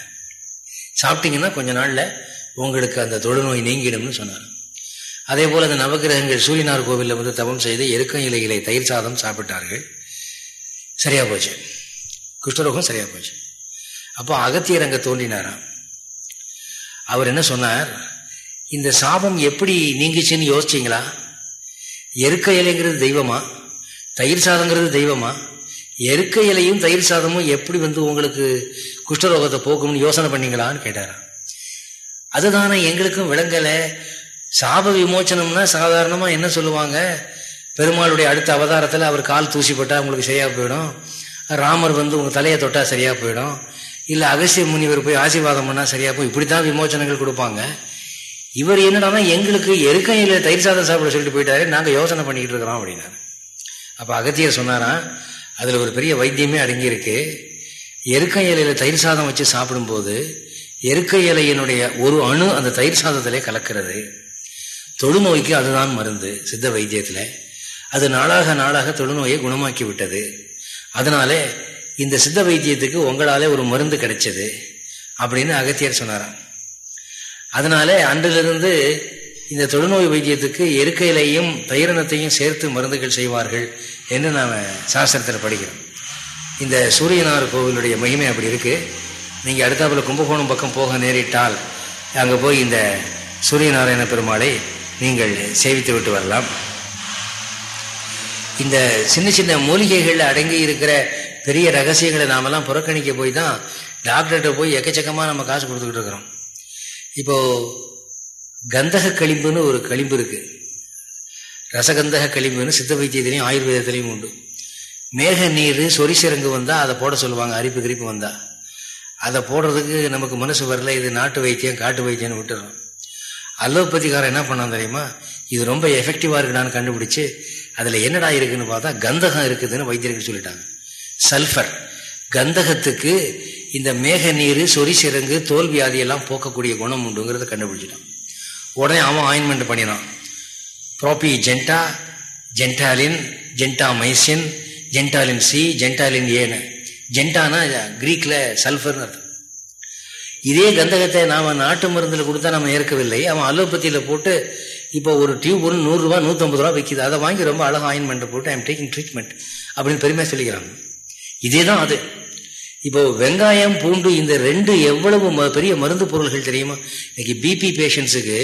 Speaker 1: சாப்பிட்டீங்கன்னா கொஞ்ச நாள்ல உங்களுக்கு அந்த தொழுநோய் நீங்கிடும்னு சொன்னார். அதே போல அந்த நவகிரகங்கள் சூரியனார் கோவிலில் வந்து தவம் செய்து எருக்கம் இலைகளை தயிர் சாதம் சாப்பிட்டார்கள். சரியா போச்சு. குஷ்டரோகம் சரியா போச்சு. அப்போ அகத்தியர் அங்க தோன்றினாராம். அவர் என்ன சொன்னார்? இந்த சாபம் எப்படி நீங்கிச்சுன்னு யோசிச்சிங்களா? எருக்க இலைங்கிறது தெய்வமா? தயிர் சாதங்கிறது தெய்வமா? எருக்க இலையும் தயிர் சாதமும் எப்படி வந்து உங்களுக்கு குஷ்டரோகத்தை போக்கும்னு யோசனை பண்ணீங்களான்னு கேட்டாராம். அதுதானே எங்களுக்கும் விளங்கலை. சாப விமோச்சனம்னா சாதாரணமாக என்ன சொல்லுவாங்க? பெருமாளுடைய அடுத்த அவதாரத்தில் அவர் கால் தூசிப்பட்டால் உங்களுக்கு சரியாக போயிடும். ராமர் வந்து உங்க தலையை தொட்டா சரியா போயிடும். இல்ல அகசிய முனிவர் போய் ஆசீர்வாதம் பண்ணா சரியா போய் இப்படித்தான் விமோச்சனங்கள் கொடுப்பாங்க. இவர் என்னடானா எங்களுக்கு எருக்கையில தயிர் சாதம் சாப்பிட சொல்லிட்டு போயிட்டாரு நாங்க யோசனை பண்ணிக்கிட்டு இருக்கிறோம் அப்படின்னாரு. அப்ப அகத்தியர் சொன்னாராம் அதுல ஒரு பெரிய வைத்தியமே அடங்கியிருக்கு. எருக்கை இலையில தயிர் சாதம் வச்சு சாப்பிடும்போது எருக்கை இலையினுடைய ஒரு அணு அந்த தயிர் சாதத்திலே கலக்கிறது. தொழுநோய்க்கு அதுதான் மருந்து சித்த வைத்தியத்தில். அது நாளாக நாளாக தொழுநோயை குணமாக்கி விட்டது. அதனாலே இந்த சித்த வைத்தியத்துக்கு உங்களாலே ஒரு மருந்து கிடைச்சது அப்படின்னு அகத்தியர் சொன்னாராம். அதனாலே அன்றிலிருந்து இந்த தொழுநோய் வைத்தியத்துக்கு எருக்கையிலையும் தயிரணத்தையும் சேர்த்து மருந்துகள் செய்வார்கள் என்று நாம் சாஸ்திரத்தில் படிக்கிறோம். இந்த சூரியனார் கோவிலுடைய மகிமை அப்படி இருக்குது நீங்கள் அடுத்தாப்புல கும்பகோணம் பக்கம் போக நேரிட்டால் அங்கே போய் இந்த சூரியநாராயண பெருமாளை நீங்கள் சேவித்து விட்டு வரலாம். இந்த சின்ன சின்ன மூலிகைகளில் அடங்கி இருக்கிற பெரிய ரகசியங்களை நாமெல்லாம் புறக்கணிக்க போய் தான் டாக்டர்கிட்ட போய் எக்கச்சக்கமாக நம்ம காசு கொடுத்துக்கிட்டு இருக்கிறோம். இப்போ கந்தக களிம்புன்னு ஒரு களிம்பு இருக்கு. ரசகந்தக களிம்புன்னு சித்த வைத்தியத்திலையும் ஆயுர்வேதத்திலையும் உண்டு. மேக நீர் சொரிசிறங்கு வந்தா அதை போட சொல்லுவாங்க அரிப்பு கிரிப்பு வந்தா. அதை போடுறதுக்கு நமக்கு மனசு வரல இது நாட்டு வைத்தியம் காட்டு வைத்தியம்னு விட்டுறோம். அலோபதிக்காரன் என்ன பண்ணான் தெரியுமா? இது ரொம்ப எஃபெக்டிவா இருக்குடான்னு கண்டுபிடிச்சு அதுல என்னடா இருக்குன்னு பார்த்தா கந்தகம் இருக்குதுன்னு வைத்தியர்கள் சொல்லிட்டாங்க. சல்ஃபர் கந்தகத்துக்கு இந்த மேக நீர் சொறி சிறங்கு தோல் வியாதி போக்கக்கூடிய குணம் உண்டுங்கிறத கண்டுபிடிச்சிட்டான். உடனே அவன் ஆயின்மெண்ட் பண்ணினான் ப்ராப்பி ஜென்டா ஜென்டாலின் ஜென்டா மைசின் ஜென்டாலின் சி ஜென்டாலின் ஏன்னு ஜென்டானா கிரீக்கில் சல்ஃபர்னு அர்த்தம். இதே கந்தகத்தை நாம நாட்டு மருந்தில் கொடுத்தா நம்ம ஏற்கவில்லை. அவன் அலோபத்தியில் போட்டு இப்போ ஒரு டியூப் ஒன்று நூறுரூவா நூற்றம்பது ரூபா விற்கிது அதை வாங்கி ரொம்ப அழகாக ஆயின்மெண்ட் போட்டு ஐம் டேக்கிங் ட்ரீட்மெண்ட் அப்படின்னு பெருமையாக சொல்லிக்கிறாங்க. இதே தான் அது. இப்போ வெங்காயம் பூண்டு இந்த ரெண்டு எவ்வளவு பெரிய மருந்து பொருள்கள் தெரியுமா? இன்னைக்கு பிபி பேஷண்ட்ஸுக்கு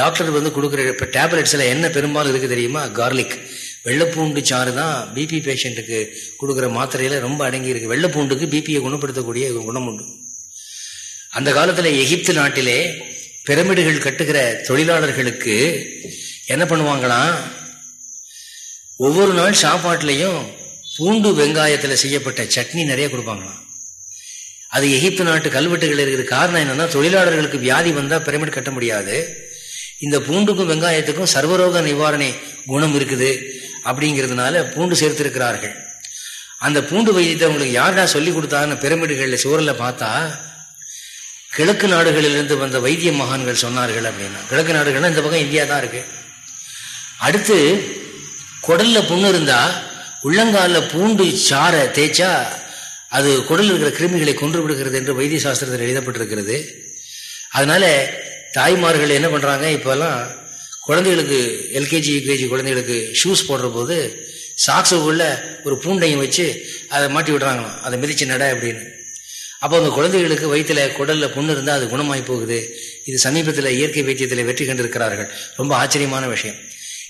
Speaker 1: டாக்டர் வந்து கொடுக்குற இப்போ டேப்லெட்ஸில் என்ன பெரும்பாலும் இருக்குது தெரியுமா? கார்லிக் வெள்ளைப்பூண்டு சாறு தான் பிபி பேஷண்ட்டுக்கு கொடுக்குற மாத்திரையில் ரொம்ப அடங்கி இருக்கு. வெள்ளைப்பூண்டுக்கு பிபியை குணப்படுத்தக்கூடிய குணம் உண்டு. அந்த காலத்தில் எகிப்து நாட்டிலே பிரமிடுகள் கட்டுகிற தொழிலாளர்களுக்கு என்ன பண்ணுவாங்களாம் ஒவ்வொரு நாள் சாப்பாட்டுலையும் பூண்டு வெங்காயத்தில் செய்யப்பட்ட சட்னி நிறைய கொடுப்பாங்களாம். அது எகிப்து நாட்டு கல்வெட்டுகள் இருக்கிற காரணம் என்னன்னா தொழிலாளர்களுக்கு வியாதி வந்தால் பிரமிட் கட்ட முடியாது. இந்த பூண்டுக்கும் வெங்காயத்துக்கும் சர்வரோக நிவாரணை குணம் இருக்குது அப்படிங்கிறதுனால பூண்டு சேர்த்திருக்கிறார்கள். அந்த பூண்டு வைத்தியத்தை அவங்களுக்கு யார்டா சொல்லி கொடுத்தான்னு பிரமிடுகளில் சுவரில் பார்த்தா கிழக்கு நாடுகளிலிருந்து வந்த வைத்திய மகான்கள் சொன்னார்கள் அப்படின்னா கிழக்கு நாடுகள்னா இந்த பக்கம் இந்தியா தான் இருக்கு. அடுத்து குடல்ல புண்ணு இருந்தா உள்ளங்காலில் பூண்டு சாரை தேய்ச்சா அது குடலில் இருக்கிற கிருமிகளை கொன்று விடுகிறது என்று வைத்திய சாஸ்திரத்தில் எழுதப்பட்டிருக்கிறது. அதனால தாய்மார்கள் என்ன பண்றாங்க இப்பெல்லாம் குழந்தைகளுக்கு எல்கேஜி யூகேஜி குழந்தைகளுக்கு ஷூஸ் போடுற போது சாக்ஸுக்குள்ள ஒரு பூண்டையும் வச்சு அதை மாட்டி விடுறாங்களாம். அதை மிதிச்சு நட அப்படின்னு. அப்போ அந்த குழந்தைகளுக்கு வயிற்றுல குடல்ல புண்ணு இருந்தால் அது குணமாய் போகுது. இது சமீபத்தில் இயற்கை வைத்தியத்தில் வெற்றி கண்டிருக்கிறார்கள். ரொம்ப ஆச்சரியமான விஷயம்.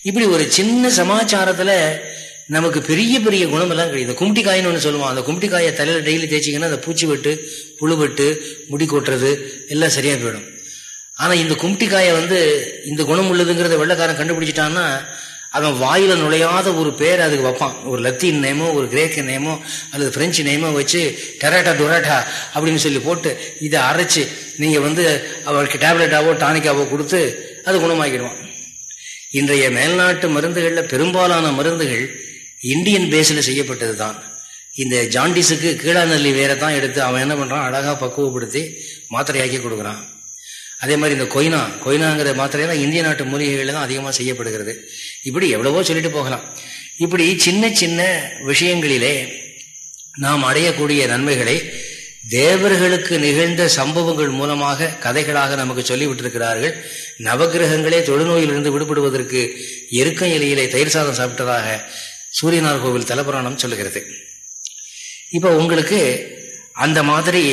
Speaker 1: இப்படி ஒரு சின்ன சமாச்சாரத்தில் நமக்கு பெரிய பெரிய குணமெல்லாம் கிடையாது கும்டி காயின்னு ஒன்று சொல்லுவான் அந்த கும்டி காயை தலையில் டெய்லி தேய்ச்சிங்கன்னா அந்த பூச்சி வெட்டு புழுவெட்டு முடி கொட்டுறது எல்லாம் சரியாக போயிடும். ஆனால் இந்த கும்டி காயை வந்து இந்த குணம் உள்ளதுங்கிறத வெள்ளக்காரன் கண்டுபிடிச்சிட்டான்னா அவன் வாயில நுழையாத ஒரு பேர் அதுக்கு வைப்பான். ஒரு லத்தீன் நேமோ ஒரு கிரேக்க நேமோ அல்லது பிரெஞ்சு நேமோ வச்சு டெராட்டா டொராட்டா அப்படின்னு சொல்லி போட்டு இதை அரைச்சு நீங்க வந்து அவருக்கு டேப்லெட்டாவோ டானிக்காவோ கொடுத்து அது குணமாக்கிடுவான். இன்றைய மேல்நாட்டு மருந்துகளில் பெரும்பாலான மருந்துகள் இந்தியன் பேஸில் செய்யப்பட்டது தான் இந்த ஜாண்டிஸுக்கு கீழாநெல்லி வேற தான் எடுத்து அவன் என்ன பண்ணுறான் அழகாக பக்குவப்படுத்தி மாத்திரையாக்கி கொடுக்குறான். அதே மாதிரி இந்த கொய்னா கொய்னாங்கிற மாத்திரையெல்லாம் இந்திய நாட்டு மூலிகைகள் தான் அதிகமாக செய்யப்படுகிறது. இப்படி எவ்வளவோ சொல்லிட்டு போகலாம். இப்படி சின்ன சின்ன விஷயங்களிலே நாம் அடையக்கூடிய நன்மைகளை தேவர்களுக்கு நிகழ்ந்த சம்பவங்கள் மூலமாக கதைகளாக நமக்கு சொல்லிவிட்டிருக்கிறார்கள். நவகிரகங்களே தொழுநோயிலிருந்து விடுபடுவதற்கு எருக்க இலையிலே தயிர் சாதம் சாப்பிட்டதாக சூரியனார் கோவில் தலபுராணம் சொல்லுகிறது. இப்போ உங்களுக்கு அந்த மாதிரி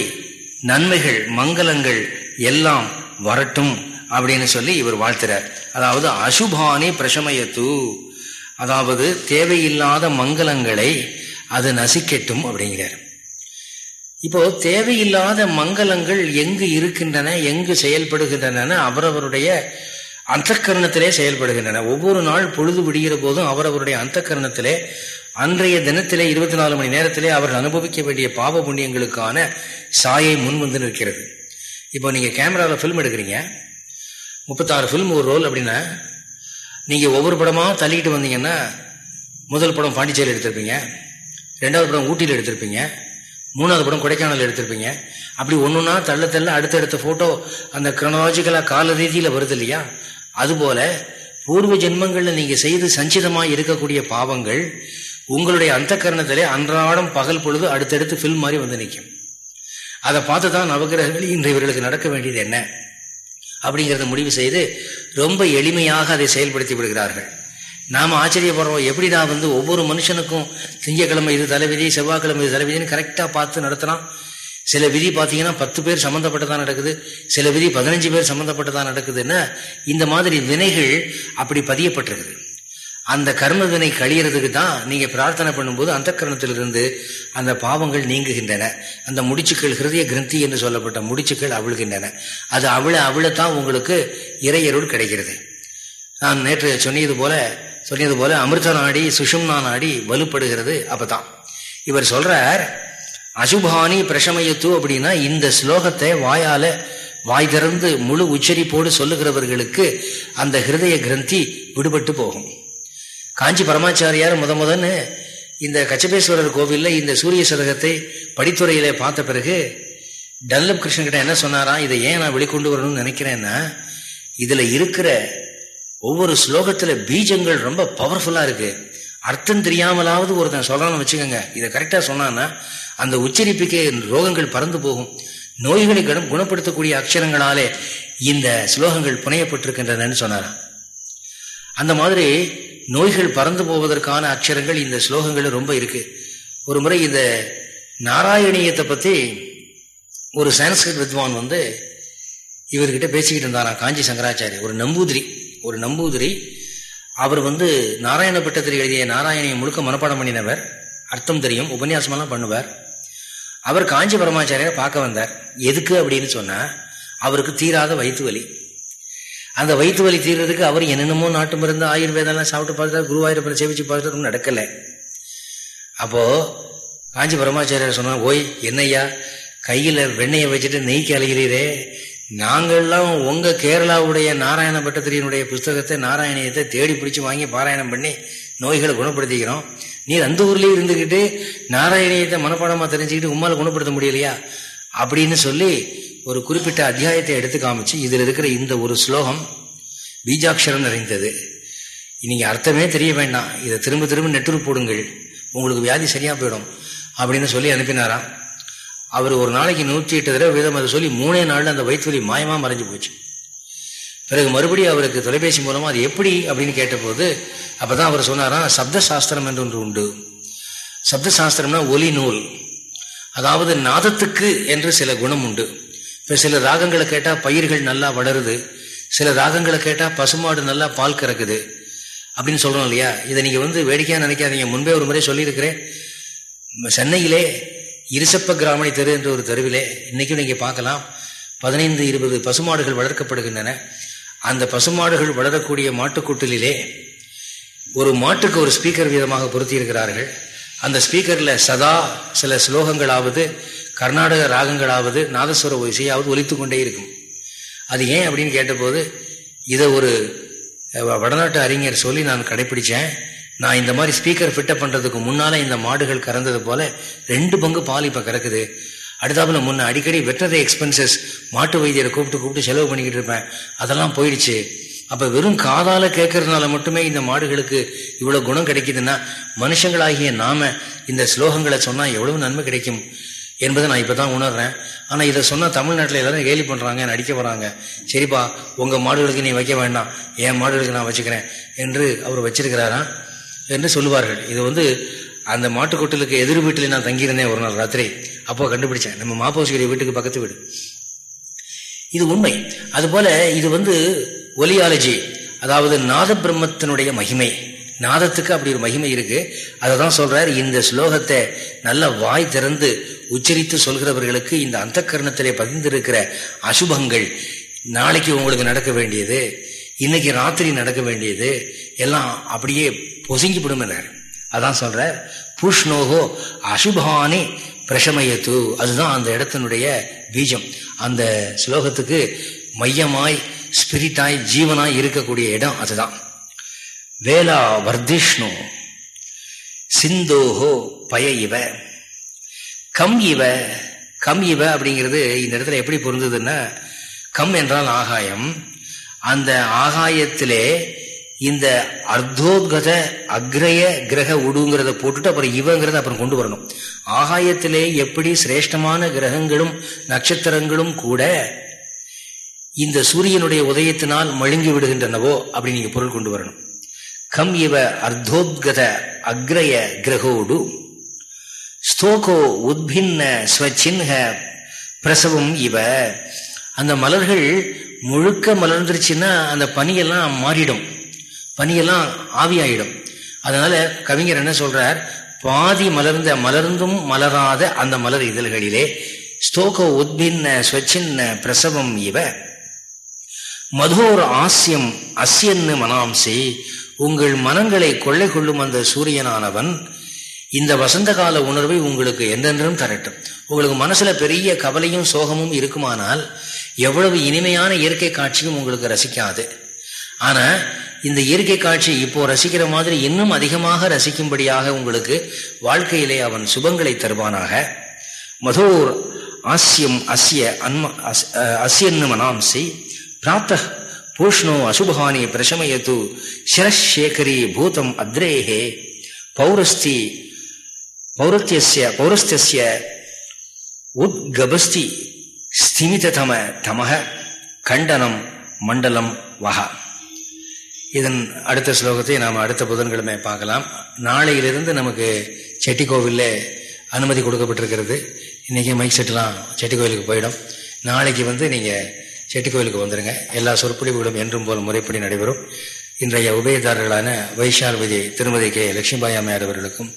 Speaker 1: நன்மைகள் மங்களங்கள் எல்லாம் வரட்டும். அப்படின்னு சொல்லி இவர் வாழ்த்துறார். அதாவது அசுபானி பிரசமயத்து. அதாவது தேவையில்லாத மங்களங்களை அது நசிக்கட்டும் அப்படிங்கிறார். இப்போ தேவையில்லாத மங்களங்கள் எங்கு இருக்கின்றன எங்கு செயல்படுகின்றன அவரவருடைய அந்த கரணத்திலே செயல்படுகின்றன. ஒவ்வொரு நாள் பொழுது விடுகிற போதும் அவரவருடைய அந்த கரணத்திலே அன்றைய தினத்திலே இருபத்தி நாலு மணி நேரத்திலே அவர் அனுபவிக்க வேண்டிய பாவ புண்ணியங்களுக்கான சாயை முன் வந்து நிற்கிறது. இப்போ நீங்கள் கேமராவில் ஃபில்ம் எடுக்கிறீங்க முப்பத்தாறு ஃபில்ம் ஒரு ரோல் அப்படின்னா நீங்கள் ஒவ்வொரு படமாக தள்ளிக்கிட்டு வந்தீங்கன்னா முதல் படம் பாண்டிச்சேரியில் எடுத்திருப்பீங்க ரெண்டாவது படம் ஊட்டியில் எடுத்திருப்பீங்க மூணாவது படம் கொடைக்கானல் எடுத்திருப்பீங்க. அப்படி ஒன்றுனா தள்ள தள்ள அடுத்தடுத்த ஃபோட்டோ அந்த கிரனாலஜிக்கலாக கால ரீதியில் வருது இல்லையா? அதுபோல பூர்வ ஜென்மங்களில் நீங்கள் செய்து சஞ்சிதமாக இருக்கக்கூடிய பாவங்கள் உங்களுடைய அந்த கரணத்திலே அன்றாடம் பகல் பொழுது அடுத்தடுத்து ஃபில்ம் மாதிரி வந்து நிற்கும். அதை பார்த்து தான் நவகிரகங்கள் இன்று இவர்களுக்கு நடக்க வேண்டியது என்ன? அப்படிங்கிறத முடிவு செய்து ரொம்ப எளிமையாக அதை செயல்படுத்தி விடுகிறார்கள். நாம் ஆச்சரியப்படுறோம் எப்படி நான் வந்து ஒவ்வொரு மனுஷனுக்கும் திங்கக்கிழமை இது தலைவிதி செவ்வாய்க்கிழமை இது தலைவிதின்னு கரெக்டாக பார்த்து நடத்தலாம் சில விதி பார்த்தீங்கன்னா பத்து பேர் சம்மந்தப்பட்டதான் நடக்குது சில விதி பதினஞ்சு பேர் சம்மந்தப்பட்டதான் நடக்குதுன்னா இந்த மாதிரி வினைகள் அப்படி பதியப்பட்டிருக்குது. அந்த கர்மவினை கழியறதுக்கு தான் நீங்க பிரார்த்தனை பண்ணும்போது அந்த கரணத்திலிருந்து அந்த பாவங்கள் நீங்குகின்றன. அந்த முடிச்சுக்கள் ஹிருதய கிரந்தி என்று சொல்லப்பட்ட முடிச்சுக்கள் அவிழ்கின்றன. அது அவள அவளத்தான் உங்களுக்கு இறையருள் கிடைக்கிறது. நான் நேற்று சொன்னியது போல சொன்னது போல அமிர்த நாடி சுஷும்னா நாடி வலுப்படுகிறது அப்பதான். இவர் சொல்றார் அசுபானி பிரசமயத்து அப்படின்னா இந்த ஸ்லோகத்தை வாயால வாய் திறந்து முழு உச்சரிப்போடு சொல்லுகிறவர்களுக்கு அந்த ஹிருதய கிரந்தி விடுபட்டு போகும். காஞ்சி பரமாச்சாரியார் முத முதன்னு இந்த கச்சபேஸ்வரர் கோவிலில் இந்த சூரிய சதகத்தை படித்துறையிலே பார்த்த பிறகு டல்லப் கிருஷ்ணன்கிட்ட என்ன சொன்னாராம் இதை ஏன் நான் வெளிக்கொண்டு வரணும்னு நினைக்கிறேன்னா இதில் இருக்கிற ஒவ்வொரு ஸ்லோகத்தில் பீஜங்கள் ரொம்ப பவர்ஃபுல்லாக இருக்குது அர்த்தம் தெரியாமலாவது ஒருத்தன் சொல்கிறான்னு வச்சுக்கோங்க. இதை கரெக்டாக சொன்னான்னா அந்த உச்சரிப்புக்கே ரோகங்கள் பறந்து போகும். நோய்களை கடும் குணப்படுத்தக்கூடிய அக்ஷரங்களாலே இந்த ஸ்லோகங்கள் புனையப்பட்டிருக்கின்றனன்னு சொன்னாராம் அந்த மாதிரி நோய்கள் பறந்து போவதற்கான அக்ஷரங்கள் இந்த ஸ்லோகங்கள் ரொம்ப இருக்கு. ஒரு முறை இந்த நாராயணியத்தை பற்றி ஒரு சான்ஸ்கிரிட் வித்வான் வந்து இவர்கிட்ட பேசிக்கிட்டு இருந்தாராம் காஞ்சி சங்கராச்சாரிய. ஒரு நம்பூதிரி ஒரு நம்பூதிரி. அவர் வந்து நாராயண பட்டத்தில் எழுதிய நாராயணியை முழுக்க மனப்பாடம் பண்ணினவர் அர்த்தம் தெரியும் உபன்யாசமெல்லாம் பண்ணுவார். அவர் காஞ்சி பரமாச்சாரியரை பார்க்க வந்தார். எதுக்கு அப்படின்னு சொன்னால் அவருக்கு தீராத வயிற்று வலி. அந்த வயிற்று வலி தீர்றதுக்கு அவர் என்னென்னமோ நாட்டு மருந்து ஆயுர்வேதம்லாம் சாப்பிட்டு பார்த்துட்டார் குருவாயூரப்பனை சேவிச்சு பார்த்துட்டு நடக்கலை. அப்போது காஞ்சி பரமாச்சாரியர் சொன்னா ஓய் என்னையா கையில் வெண்ணையை வச்சுட்டு நெய்க்கு அலைகிறீரே நாங்கள்லாம் உங்கள் கேரளாவுடைய நாராயண பட்டத்திரியனுடைய புஸ்தகத்தை நாராயணியத்தை தேடி பிடிச்சி வாங்கி பாராயணம் பண்ணி நோய்களை குணப்படுத்திக்கிறோம். நீர் அந்த ஊர்லேயே இருந்துக்கிட்டு நாராயணியத்தை மனப்பாடமாக தெரிஞ்சுக்கிட்டு உம்மால் குணப்படுத்த முடியலையா? அப்படின்னு சொல்லி ஒரு குறிப்பிட்ட அத்தியாயத்தை எடுத்து காமிச்சு இதில் இருக்கிற இந்த ஒரு ஸ்லோகம் பீஜாட்சரம் நிறைந்தது. நீங்க அர்த்தமே தெரிய வேண்டாம். இதை திரும்ப திரும்ப நெட்டுரு போடுங்கள். உங்களுக்கு வியாதி சரியாக போயிடும் அப்படின்னு சொல்லி அனுப்பினாராம். அவர் ஒரு நாளைக்கு நூற்றி எட்டு தடவை விதம் அதை சொல்லி மூணே நாளில் அந்த வயிற்றுவலி மாயமாக மறைஞ்சு போச்சு. பிறகு மறுபடியும் அவருக்கு தொலைபேசி மூலமாக அது எப்படி அப்படின்னு கேட்டபோது அப்போ தான் அவர் சொன்னாராம் சப்த சாஸ்திரம் என்று ஒன்று உண்டு. சப்தசாஸ்திரம்னா ஒலி நூல். அதாவது நாதத்துக்கு என்று சில குணம் உண்டு. இப்ப சில ராகங்களை கேட்டா பயிர்கள் நல்லா வளருது. சில ராகங்களை கேட்டா பசுமாடு நல்லா பால் கறக்குது. அப்படின்னு சொல்றோம் இல்லையா? இதை நீங்க வந்து வேடிக்கையா நினைக்காதீங்க. முன்பே ஒரு முறை சொல்லியிருக்கிறேன். சென்னையிலே இருசப்ப கிராமணி தெரு என்ற ஒரு தெருவிலே இன்றைக்கும் நீங்க பார்க்கலாம் பதினைந்து இருபது பசுமாடுகள் வளர்க்கப்படுகின்றன. அந்த பசுமாடுகள் வளரக்கூடிய மாட்டுக்கூட்டலிலே ஒரு மாட்டுக்கு ஒரு ஸ்பீக்கர் வீதமாக பொருத்தி இருக்கிறார்கள் அந்த ஸ்பீக்கர்ல சதா சில ஸ்லோகங்களாவது கர்நாடக ராகங்களாவது நாதஸ்வர இசையாவது ஒலித்து கொண்டே இருக்கும். அது ஏன் அப்படின்னு கேட்டபோது இதை ஒரு வடநாட்டு அறிஞர் சொல்லி நான் கடைபிடிச்சேன் நான் இந்த மாதிரி ஸ்பீக்கர் ஃபிட்டப் பண்ணுறதுக்கு முன்னால் இந்த மாடுகள் கறந்தது போல ரெண்டு பங்கு பால் இப்போ கறக்குது. அடுத்தாப்புல முன்ன அடிக்கடி வெட்டதை எக்ஸ்பென்சஸ் மாட்டு வைத்தியரை கூப்பிட்டு கூப்பிட்டு செலவு பண்ணிக்கிட்டு இருப்பேன். அதெல்லாம் போயிடுச்சு. அப்போ வெறும் காதால கேட்கறதுனால மட்டுமே இந்த மாடுகளுக்கு இவ்வளோ குணம் கிடைக்குதுன்னா மனுஷங்களாகிய நாம இந்த ஸ்லோகங்களை சொன்னால் எவ்வளவு நன்மை கிடைக்கும்? என்பதை நான் இப்பதான் உணர்றேன். ஆனால் இதை சொன்னால் தமிழ்நாட்டில் எல்லாரும் கேலி பண்ணுறாங்க அடிக்க வராங்க. சரிப்பா உங்கள் மாடுகளுக்கு நீ வைக்க வேண்டாம். என் மாடுகளுக்கு நான் வச்சுக்கிறேன் என்று அவர் வச்சிருக்கிறாரா? என்று சொல்லுவார்கள். இது வந்து அந்த மாட்டுக்கொட்டலுக்கு எதிர் வீட்டில் நான் தங்கியிருந்தேன் ஒரு நாள் ராத்திரி. அப்போ கண்டுபிடிச்சேன். நம்ம மாப்போசியுடைய வீட்டுக்கு பக்கத்து வீடு. இது உண்மை. அதுபோல இது வந்து ஒலியாலஜி அதாவது நாத பிரம்மத்தினுடைய மகிமை. நாதத்துக்கு அப்படி ஒரு மகிமை இருக்கு. அதை தான் சொல்றாரு இந்த ஸ்லோகத்தை நல்ல வாய் திறந்து உச்சரித்து சொல்கிறவர்களுக்கு இந்த அந்த கரணத்திலே பதிந்திருக்கிற அசுபங்கள் நாளைக்கு உங்களுக்கு நடக்க வேண்டியது இன்னைக்கு ராத்திரி நடக்க வேண்டியது எல்லாம் அப்படியே பொசுங்கி விடுமினார் அதான் சொல்ற புஷ்ணோகோ அசுபானி பிரஷமயத்து. அதுதான் அந்த இடத்தினுடைய பீஜம். அந்த ஸ்லோகத்துக்கு மையமாய் ஸ்பிரிட்டாய் ஜீவனாய் இருக்கக்கூடிய இடம் அதுதான். வேலா வர்திஷ்ணு சிந்தோஹோ பய இவ கம் இவ. கம் இவ அப்படிங்கிறது இந்த இடத்துல எப்படி பொருந்ததுன்னா கம் என்றால் ஆகாயம். அந்த ஆகாயத்திலே இந்த அர்த்தோத்கத அக்ரய கிரக உடுங்கிறத போட்டுட்டு அப்புறம் இவங்கிறத அப்புறம் கொண்டு வரணும். ஆகாயத்திலே எப்படி சிரேஷ்டமான கிரகங்களும் நட்சத்திரங்களும் கூட இந்த சூரியனுடைய உதயத்தினால் மழுங்கி விடுகின்றனவோ அப்படி நீங்க பொருள் கொண்டு வரணும். கம் இவ அர்த்தோத்கத அக்ரய கிரகோடு. ஸ்தோகோ உத்பின்ன ஸ்வச்சின்ஹ பிரசவம் இவ. அந்த மலர்கள் முழுக்க மலர்ந்துருச்சுன்னா அந்த பனியெல்லாம் மாறிடும். பனியெல்லாம் ஆவியாயிடும். அதனால கவிஞர் என்ன சொல்றார்? பாதி மலர்ந்த மலர்ந்தும் மலராத அந்த மலர் இதழ்களிலே ஸ்தோகோ உத்பின்ன ஸ்வச்சின்ன பிரசவம் இவ. மதோர் ஆசியம் அஸ்யன்னு மனாம்சி. உங்கள் மனங்களை கொள்ளை கொள்ளும் அந்த சூரியனானவன் இந்த வசந்த கால உணர்வை உங்களுக்கு என்றென்றும் தரட்டும். உங்களுக்கு மனசுல பெரிய கவலையும் சோகமும் இருக்குமானால் எவ்வளவு இனிமையான இயற்கை காட்சியும் உங்களுக்கு ரசிக்காது. ஆனா இந்த இயற்கை காட்சி இப்போ ரசிக்கிற மாதிரி இன்னும் அதிகமாக ரசிக்கும்படியாக உங்களுக்கு வாழ்க்கையிலே அவன் சுபங்களை தருவானாக. மதோர் ஆசியம் அஸ்ய அன்ம அஸ்யன்னு மனாம்சி பிராத்த பூஷ்ணோ அசுபஹானி பிரசமயத்து சிரஷேகரி பூதம் அத்ரேகே பௌரஸ்தி பௌரத்திய பௌரஸ்திய உத்கபஸ்தி ஸ்திமிததம தமக கண்டனம் மண்டலம் வகா இதன் அடுத்த ஸ்லோகத்தை நாம் அடுத்த புதன்கிழமை பார்க்கலாம். நாளையிலிருந்து நமக்கு செட்டி கோவிலில் அனுமதி கொடுக்கப்பட்டிருக்கிறது. இன்றைக்கி மைக் செட்டெலாம் செட்டி கோவிலுக்கு போயிடும். நாளைக்கு வந்து நீங்கள் செட்டி கோவிலுக்கு வந்துடுங்க எல்லா சொற்பொழிவுகளும் என்றும் போல் முறைப்படி நடைபெறும். இன்றைய உபயதாரர்களான வைஷால்பதி திருமதி கே. லட்சுமிபாய் அம்மையார் அவர்களுக்கும்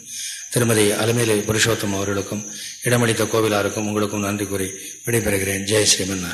Speaker 1: திருமதி அலமேலு புருஷோத்தம் அவர்களுக்கும் இடமளித்த கோவிலாருக்கும் உங்களுக்கும் நன்றி கூறி விடைபெறுகிறேன். ஜெய் ஸ்ரீமன்